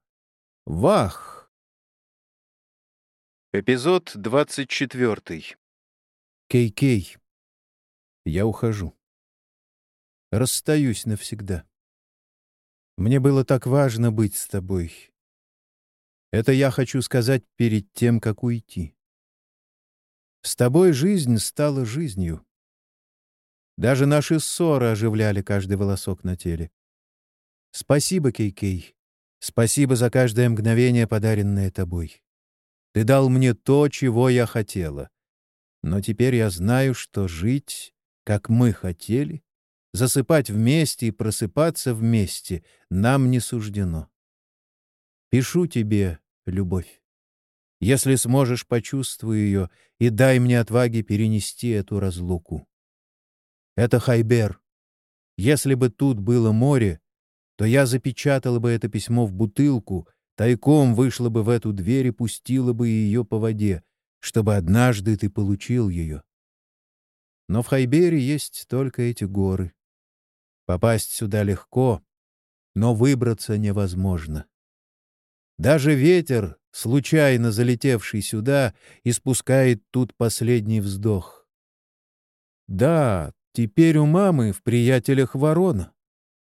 Speaker 2: «Вах!»
Speaker 1: Эпизод 24.
Speaker 2: Кей-Кей, я ухожу. Расстаюсь навсегда. Мне было так важно быть с тобой. Это я хочу сказать перед тем, как уйти. С тобой жизнь стала жизнью. Даже наши ссоры оживляли каждый волосок на теле. Спасибо, Кей-Кей. Спасибо за каждое мгновение, подаренное тобой. Ты дал мне то, чего я хотела. Но теперь я знаю, что жить, как мы хотели, засыпать вместе и просыпаться вместе нам не суждено. Пишу тебе, любовь. Если сможешь, почувствуй ее и дай мне отваги перенести эту разлуку. Это Хайбер. Если бы тут было море, то я запечатала бы это письмо в бутылку, тайком вышла бы в эту дверь и пустила бы ее по воде, чтобы однажды ты получил ее. Но в Хайбере есть только эти горы. Попасть сюда легко, но выбраться невозможно. Даже ветер, случайно залетевший сюда, испускает тут последний вздох. Да, теперь у мамы в приятелях ворона.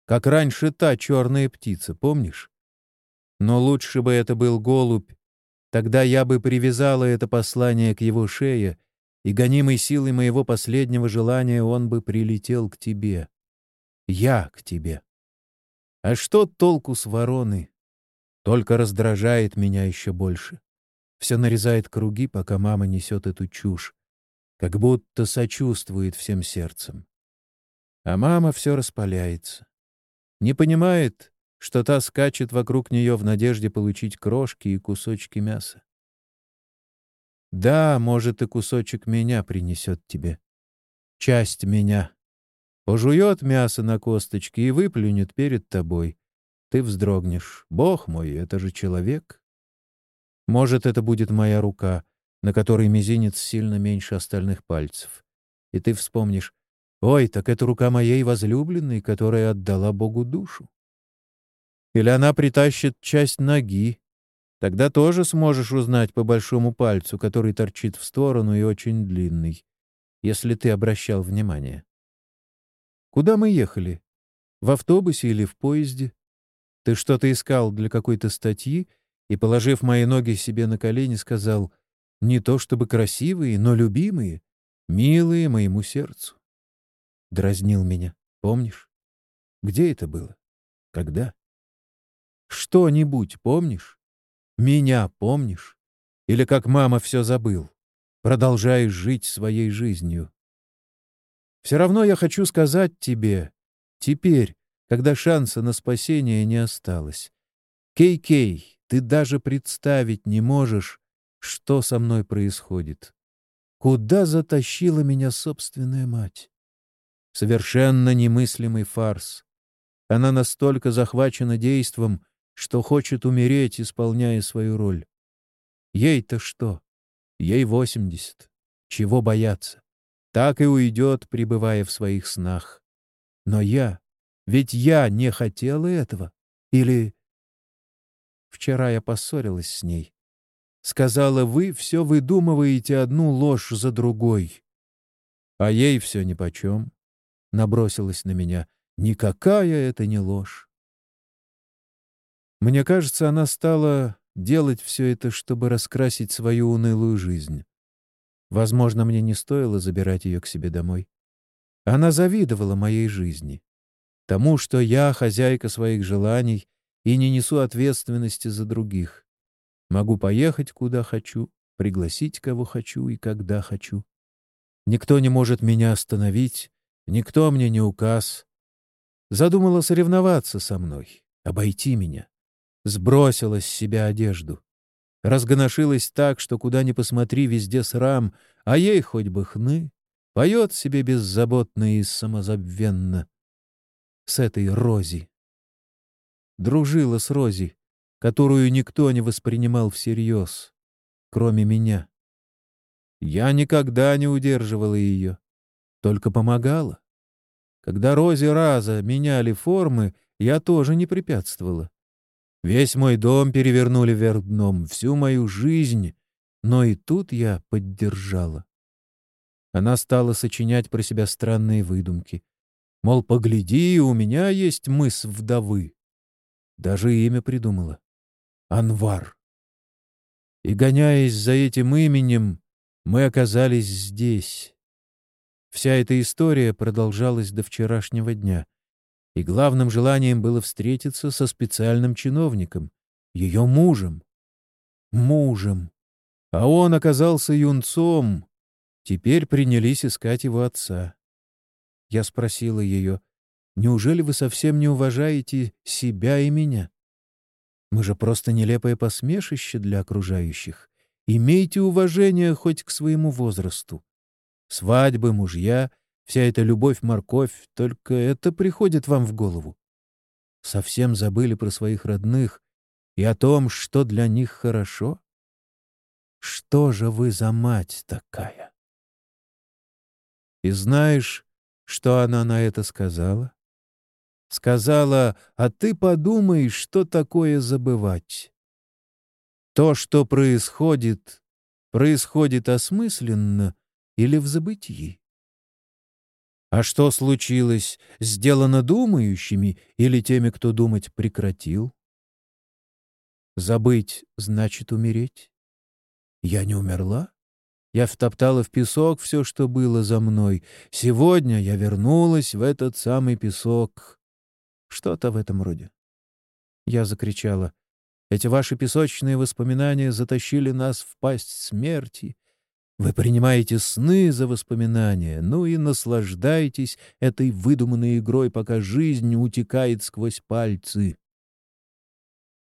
Speaker 2: Как раньше та черная птица, помнишь? Но лучше бы это был голубь. Тогда я бы привязала это послание к его шее, и, гонимой силой моего последнего желания, он бы прилетел к тебе. Я к тебе. А что толку с вороны? Только раздражает меня еще больше. Все нарезает круги, пока мама несет эту чушь, как будто сочувствует всем сердцем. А мама все распаляется. Не понимает, что та скачет вокруг нее в надежде получить крошки и кусочки мяса. Да, может, и кусочек меня принесет тебе. Часть меня. Пожует мясо на косточки и выплюнет перед тобой. Ты вздрогнешь. Бог мой, это же человек. Может, это будет моя рука, на которой мизинец сильно меньше остальных пальцев. И ты вспомнишь, ой, так это рука моей возлюбленной, которая отдала Богу душу. Или она притащит часть ноги. Тогда тоже сможешь узнать по большому пальцу, который торчит в сторону и очень длинный, если ты обращал внимание. Куда мы ехали? В автобусе или в поезде? Ты что-то искал для какой-то статьи и, положив мои ноги себе на колени, сказал, не то чтобы красивые, но любимые, милые моему сердцу. Дразнил меня, помнишь? Где это было? Когда? Что-нибудь помнишь? Меня помнишь? Или как мама все забыл? Продолжаешь жить своей жизнью. Все равно я хочу сказать тебе, теперь, когда шанса на спасение не осталось. Кей-Кей, ты даже представить не можешь, что со мной происходит. Куда затащила меня собственная мать? Совершенно немыслимый фарс. Она настолько захвачена действом, что хочет умереть, исполняя свою роль. Ей-то что? Ей восемьдесят. Чего бояться? Так и уйдет, пребывая в своих снах. Но я... Ведь я не хотела этого. Или... Вчера я поссорилась с ней. Сказала, вы все выдумываете одну ложь за другой. А ей все нипочем. Набросилась на меня. Никакая это не ложь. Мне кажется, она стала делать все это, чтобы раскрасить свою унылую жизнь. Возможно, мне не стоило забирать ее к себе домой. Она завидовала моей жизни. Тому, что я хозяйка своих желаний и не несу ответственности за других. Могу поехать, куда хочу, пригласить, кого хочу и когда хочу. Никто не может меня остановить, никто мне не указ. Задумала соревноваться со мной, обойти меня. Сбросила с себя одежду. Разгоношилась так, что куда ни посмотри, везде срам, а ей хоть бы хны. Поет себе беззаботно и самозабвенно. С этой Рози. Дружила с Рози, которую никто не воспринимал всерьез, кроме меня. Я никогда не удерживала ее, только помогала. Когда Рози раза меняли формы, я тоже не препятствовала. Весь мой дом перевернули вверх дном, всю мою жизнь, но и тут я поддержала. Она стала сочинять про себя странные выдумки. Мол, погляди, у меня есть мыс вдовы. Даже имя придумала. Анвар. И, гоняясь за этим именем, мы оказались здесь. Вся эта история продолжалась до вчерашнего дня. И главным желанием было встретиться со специальным чиновником, ее мужем. Мужем. А он оказался юнцом. Теперь принялись искать его отца. Я спросила ее, «Неужели вы совсем не уважаете себя и меня?» Мы же просто нелепое посмешище для окружающих. Имейте уважение хоть к своему возрасту. Свадьбы, мужья, вся эта любовь-морковь, только это приходит вам в голову. Совсем забыли про своих родных и о том, что для них хорошо? Что же вы за мать такая? И знаешь, что она на это сказала? Сказала, а ты подумай, что такое забывать. То, что происходит, происходит осмысленно или в забытии. А что случилось, сделано думающими или теми, кто думать прекратил? Забыть значит умереть. Я не умерла. Я втоптала в песок все, что было за мной. Сегодня я вернулась в этот самый песок. Что-то в этом роде. Я закричала. Эти ваши песочные воспоминания затащили нас в пасть смерти. Вы принимаете сны за воспоминания, ну и наслаждайтесь этой выдуманной игрой, пока жизнь утекает сквозь пальцы.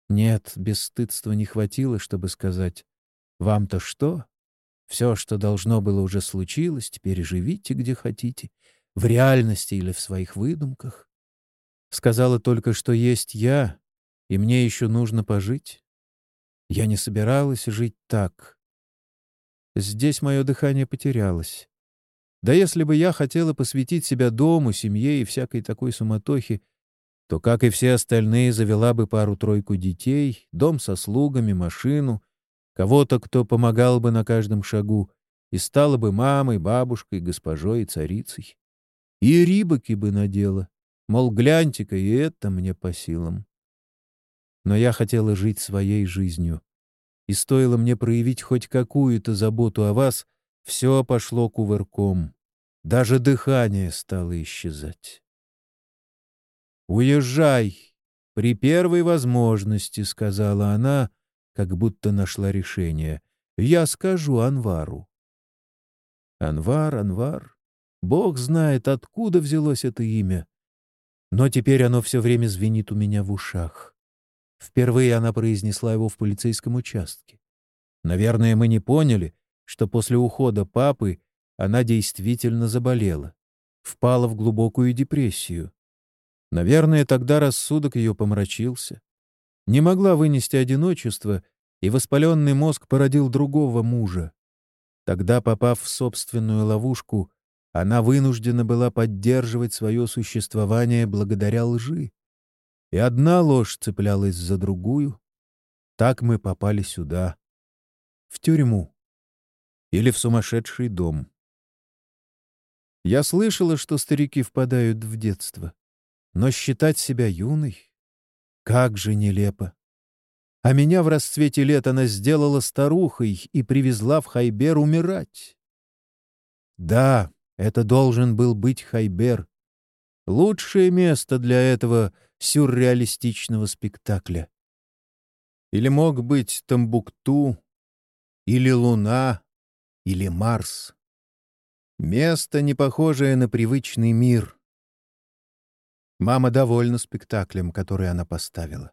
Speaker 2: Нет, бесстыдства не хватило, чтобы сказать «Вам-то что? Все, что должно было, уже случилось, теперь живите где хотите, в реальности или в своих выдумках». Сказала только, что есть я, и мне еще нужно пожить. Я не собиралась жить так. Здесь мое дыхание потерялось. Да если бы я хотела посвятить себя дому, семье и всякой такой суматохе, то, как и все остальные, завела бы пару-тройку детей, дом со слугами, машину, кого-то, кто помогал бы на каждом шагу, и стала бы мамой, бабушкой, госпожой и царицей. И рибаки бы надела, мол, гляньте-ка, и это мне по силам. Но я хотела жить своей жизнью, и стоило мне проявить хоть какую-то заботу о вас, все пошло кувырком. Даже дыхание стало исчезать. «Уезжай! При первой возможности», — сказала она, как будто нашла решение. «Я скажу Анвару». Анвар, Анвар. Бог знает, откуда взялось это имя. Но теперь оно все время звенит у меня в ушах. Впервые она произнесла его в полицейском участке. Наверное, мы не поняли, что после ухода папы она действительно заболела, впала в глубокую депрессию. Наверное, тогда рассудок ее помрачился. Не могла вынести одиночество, и воспаленный мозг породил другого мужа. Тогда, попав в собственную ловушку, она вынуждена была поддерживать свое существование благодаря лжи. И одна ложь цеплялась за другую. Так мы попали сюда, в тюрьму или в сумасшедший дом. Я слышала, что старики впадают в детство. Но считать себя юной? Как же нелепо! А меня в расцвете лет она сделала старухой и привезла в Хайбер умирать. Да, это должен был быть Хайбер. Лучшее место для этого сюрреалистичного спектакля. Или мог быть Тамбукту, или Луна, или Марс. Место, не похожее на привычный мир — Мама довольна спектаклем, который она поставила.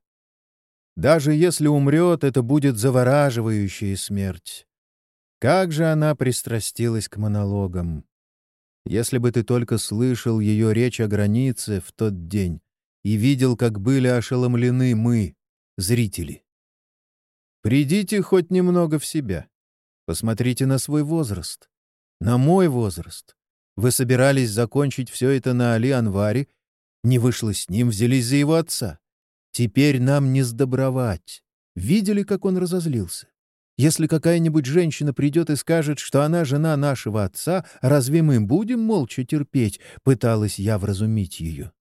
Speaker 2: Даже если умрет, это будет завораживающая смерть. Как же она пристрастилась к монологам. Если бы ты только слышал ее речь о границе в тот день и видел, как были ошеломлены мы, зрители. Придите хоть немного в себя. Посмотрите на свой возраст. На мой возраст. Вы собирались закончить все это на Али-Анваре не вышло с ним, взялись за его отца. Теперь нам не сдобровать. Видели, как он разозлился? Если какая-нибудь женщина придет и скажет, что она жена нашего отца, разве мы будем молча терпеть?» — пыталась я вразумить ее.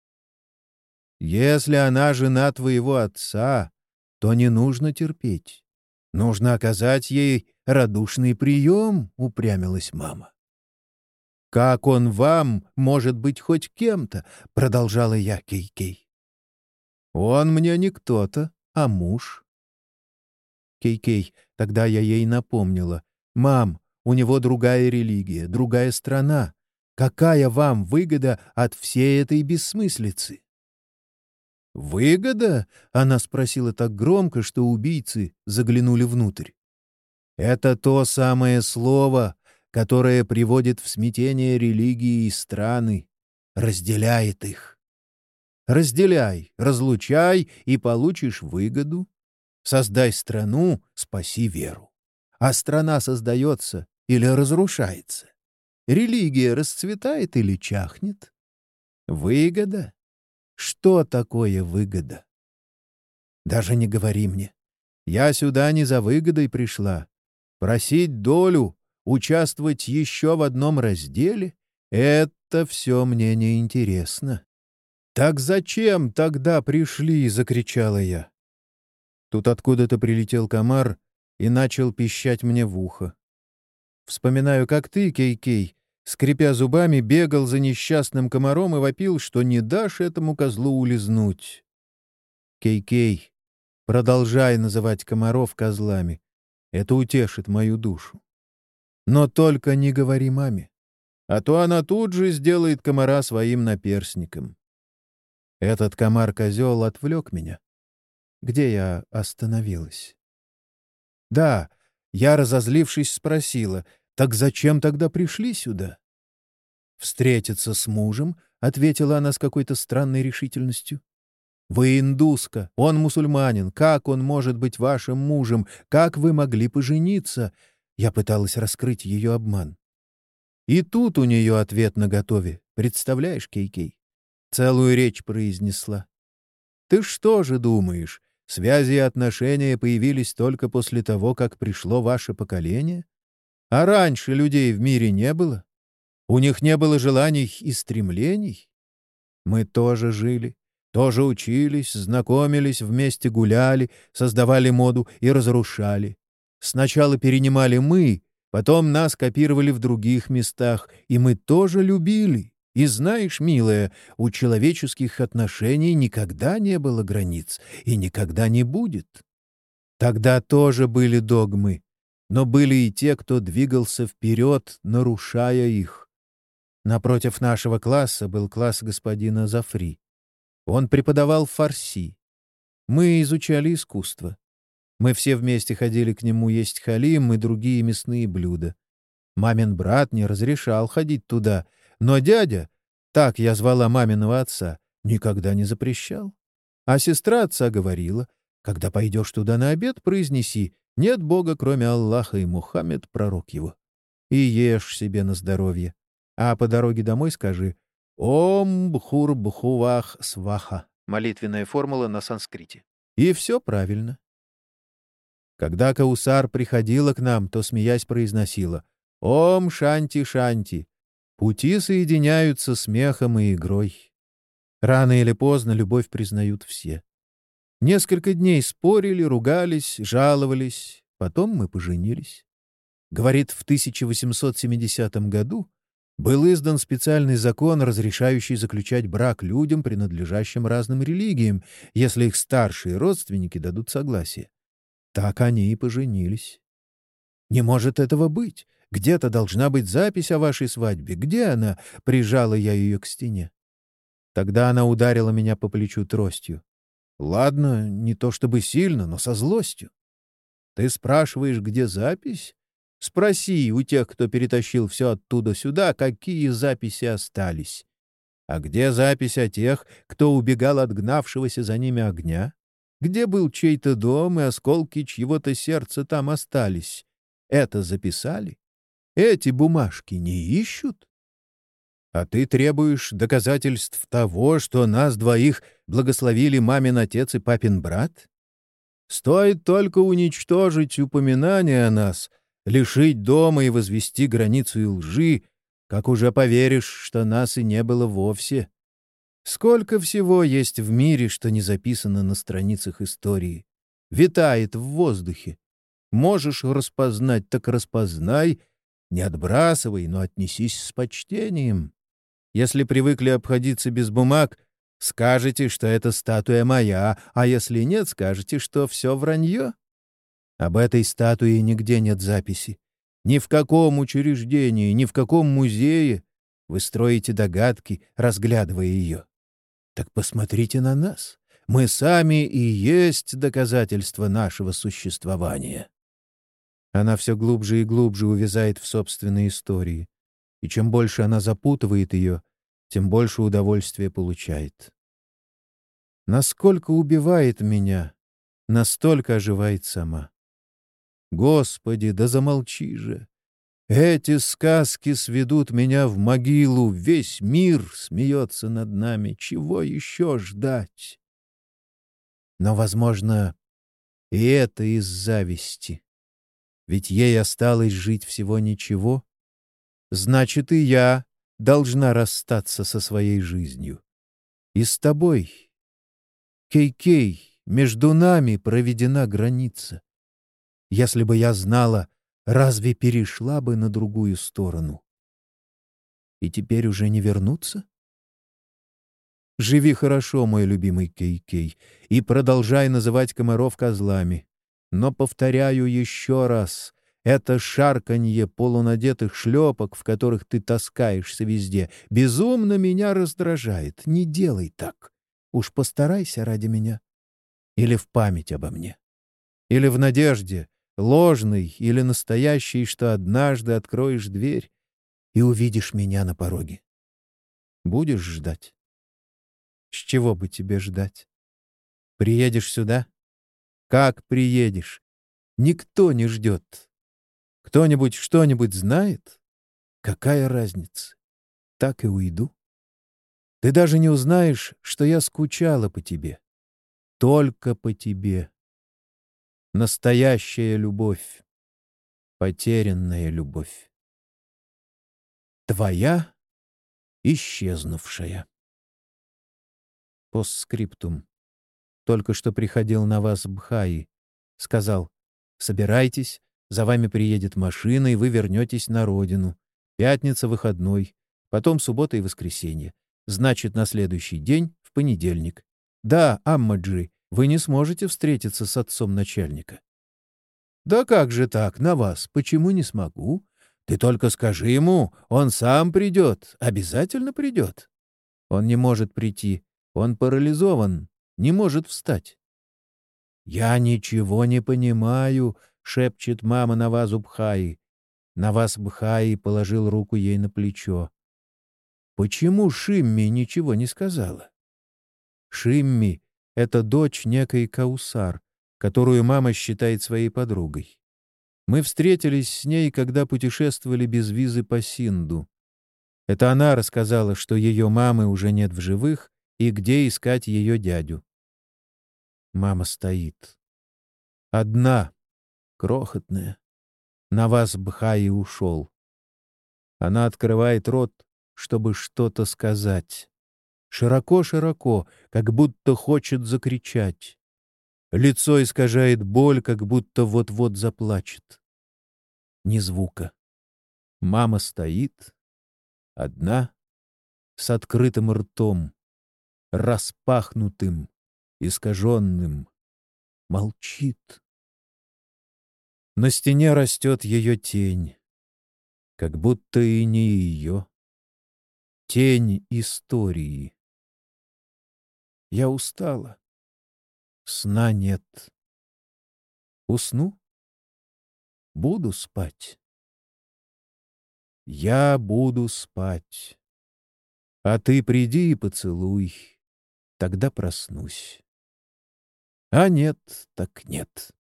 Speaker 2: «Если она жена твоего отца, то не нужно терпеть. Нужно оказать ей радушный прием», — упрямилась мама. «Как он вам может быть хоть кем-то?» — продолжала я Кей-Кей. «Он мне не кто-то, а муж». Кей-Кей, тогда я ей напомнила. «Мам, у него другая религия, другая страна. Какая вам выгода от всей этой бессмыслицы?» «Выгода?» — она спросила так громко, что убийцы заглянули внутрь. «Это то самое слово, которое приводит в смятение религии и страны, разделяет их. Разделяй, разлучай и получишь выгоду. Создай страну, спаси веру. А страна создается или разрушается. Религия расцветает или чахнет. Выгода? Что такое выгода? Даже не говори мне. Я сюда не за выгодой пришла. Просить долю участвовать еще в одном разделе — это все мне не интересно. «Так зачем тогда пришли?» — закричала я. Тут откуда-то прилетел комар и начал пищать мне в ухо. Вспоминаю, как ты, Кей-Кей, скрипя зубами, бегал за несчастным комаром и вопил, что не дашь этому козлу улизнуть. Кей-Кей, продолжай называть комаров козлами. Это утешит мою душу. Но только не говори маме, а то она тут же сделает комара своим наперсником. Этот комар-козел отвлек меня. Где я остановилась. Да, я, разозлившись, спросила, так зачем тогда пришли сюда? «Встретиться с мужем», — ответила она с какой-то странной решительностью. «Вы индуска, он мусульманин. Как он может быть вашим мужем? Как вы могли пожениться?» Я пыталась раскрыть ее обман. И тут у нее ответ наготове. Представляешь, Кей-Кей? Целую речь произнесла. «Ты что же думаешь, связи и отношения появились только после того, как пришло ваше поколение? А раньше людей в мире не было? У них не было желаний и стремлений? Мы тоже жили, тоже учились, знакомились, вместе гуляли, создавали моду и разрушали. Сначала перенимали мы, потом нас копировали в других местах, и мы тоже любили. И знаешь, милая, у человеческих отношений никогда не было границ и никогда не будет. Тогда тоже были догмы, но были и те, кто двигался вперед, нарушая их. Напротив нашего класса был класс господина Зафри. Он преподавал фарси. Мы изучали искусство. Мы все вместе ходили к нему есть халим и другие мясные блюда. Мамин брат не разрешал ходить туда, но дядя, так я звала маминого отца, никогда не запрещал. А сестра отца говорила, когда пойдешь туда на обед, произнеси «Нет Бога, кроме Аллаха, и Мухаммед — пророк его». И ешь себе на здоровье. А по дороге домой скажи «Ом бхур бхувах сваха» — молитвенная формула на санскрите. И все правильно. Когда Каусар приходила к нам, то, смеясь, произносила «Ом шанти-шанти». Пути соединяются смехом и игрой. Рано или поздно любовь признают все. Несколько дней спорили, ругались, жаловались. Потом мы поженились. Говорит, в 1870 году был издан специальный закон, разрешающий заключать брак людям, принадлежащим разным религиям, если их старшие родственники дадут согласие. Так они и поженились. Не может этого быть. Где-то должна быть запись о вашей свадьбе. Где она? Прижала я ее к стене. Тогда она ударила меня по плечу тростью. Ладно, не то чтобы сильно, но со злостью. Ты спрашиваешь, где запись? Спроси у тех, кто перетащил все оттуда сюда, какие записи остались. А где запись о тех, кто убегал от гнавшегося за ними огня? где был чей-то дом, и осколки чьего-то сердца там остались. Это записали? Эти бумажки не ищут? А ты требуешь доказательств того, что нас двоих благословили мамин отец и папин брат? Стоит только уничтожить упоминание о нас, лишить дома и возвести границу и лжи, как уже поверишь, что нас и не было вовсе. Сколько всего есть в мире, что не записано на страницах истории. Витает в воздухе. Можешь распознать, так распознай. Не отбрасывай, но отнесись с почтением. Если привыкли обходиться без бумаг, скажете, что эта статуя моя, а если нет, скажете, что все вранье. Об этой статуе нигде нет записи. Ни в каком учреждении, ни в каком музее. Вы строите догадки, разглядывая ее. Так посмотрите на нас. Мы сами и есть доказательство нашего существования. Она все глубже и глубже увязает в собственной истории. И чем больше она запутывает ее, тем больше удовольствия получает. Насколько убивает меня, настолько оживает сама. Господи, да замолчи же! Эти сказки сведут меня в могилу, весь мир смеется над нами. Чего еще ждать? Но, возможно, и это из зависти. Ведь ей осталось жить всего ничего. Значит, и я должна расстаться со своей жизнью. И с тобой, Кей-Кей, между нами проведена граница. Если бы я знала, разве перешла бы на другую сторону? И теперь уже не вернуться? Живи хорошо, мой любимый Кей-Кей, и продолжай называть комаров козлами. Но повторяю еще раз, это шарканье полунадетых шлепок, в которых ты таскаешься везде, безумно меня раздражает. Не делай так. Уж постарайся ради меня. Или в память обо мне? Или в надежде, ложной или настоящей, что однажды откроешь дверь и увидишь меня на пороге? Будешь ждать? С чего бы тебе ждать? Приедешь сюда? Как приедешь? Никто не ждет. Кто-нибудь что-нибудь знает? Какая разница? Так и уйду. Ты даже не узнаешь, что я скучала по тебе. Только по тебе. Настоящая любовь. Потерянная любовь. Твоя исчезнувшая. Постскриптум. Только что приходил на вас Бхаи. Сказал, собирайтесь, за вами приедет машина, и вы вернетесь на родину. Пятница, выходной, потом суббота и воскресенье. Значит, на следующий день, в понедельник. Да, Аммаджи, вы не сможете встретиться с отцом начальника. Да как же так, на вас? Почему не смогу? Ты только скажи ему, он сам придет, обязательно придет. Он не может прийти, он парализован, не может встать. «Я ничего не понимаю», — шепчет мама Навазу Бхаи. Наваз Бхаи положил руку ей на плечо. Почему Шимми ничего не сказала? Шимми — это дочь некой Каусар, которую мама считает своей подругой. Мы встретились с ней, когда путешествовали без визы по Синду. Это она рассказала, что ее мамы уже нет в живых и где искать ее дядю. Мама стоит. Одна, крохотная. На вас Бхаи ушел. Она открывает рот, чтобы что-то сказать. Широко-широко, как будто хочет закричать. Лицо искажает боль, как будто вот-вот заплачет. Ни звука. Мама стоит, одна, с открытым ртом, распахнутым, искаженным, молчит. На стене растет ее тень, как будто и не ее. Тень истории. Я устала. Сна нет. Усну? Буду спать. Я буду спать. А ты приди и поцелуй. Тогда проснусь. А нет, так нет.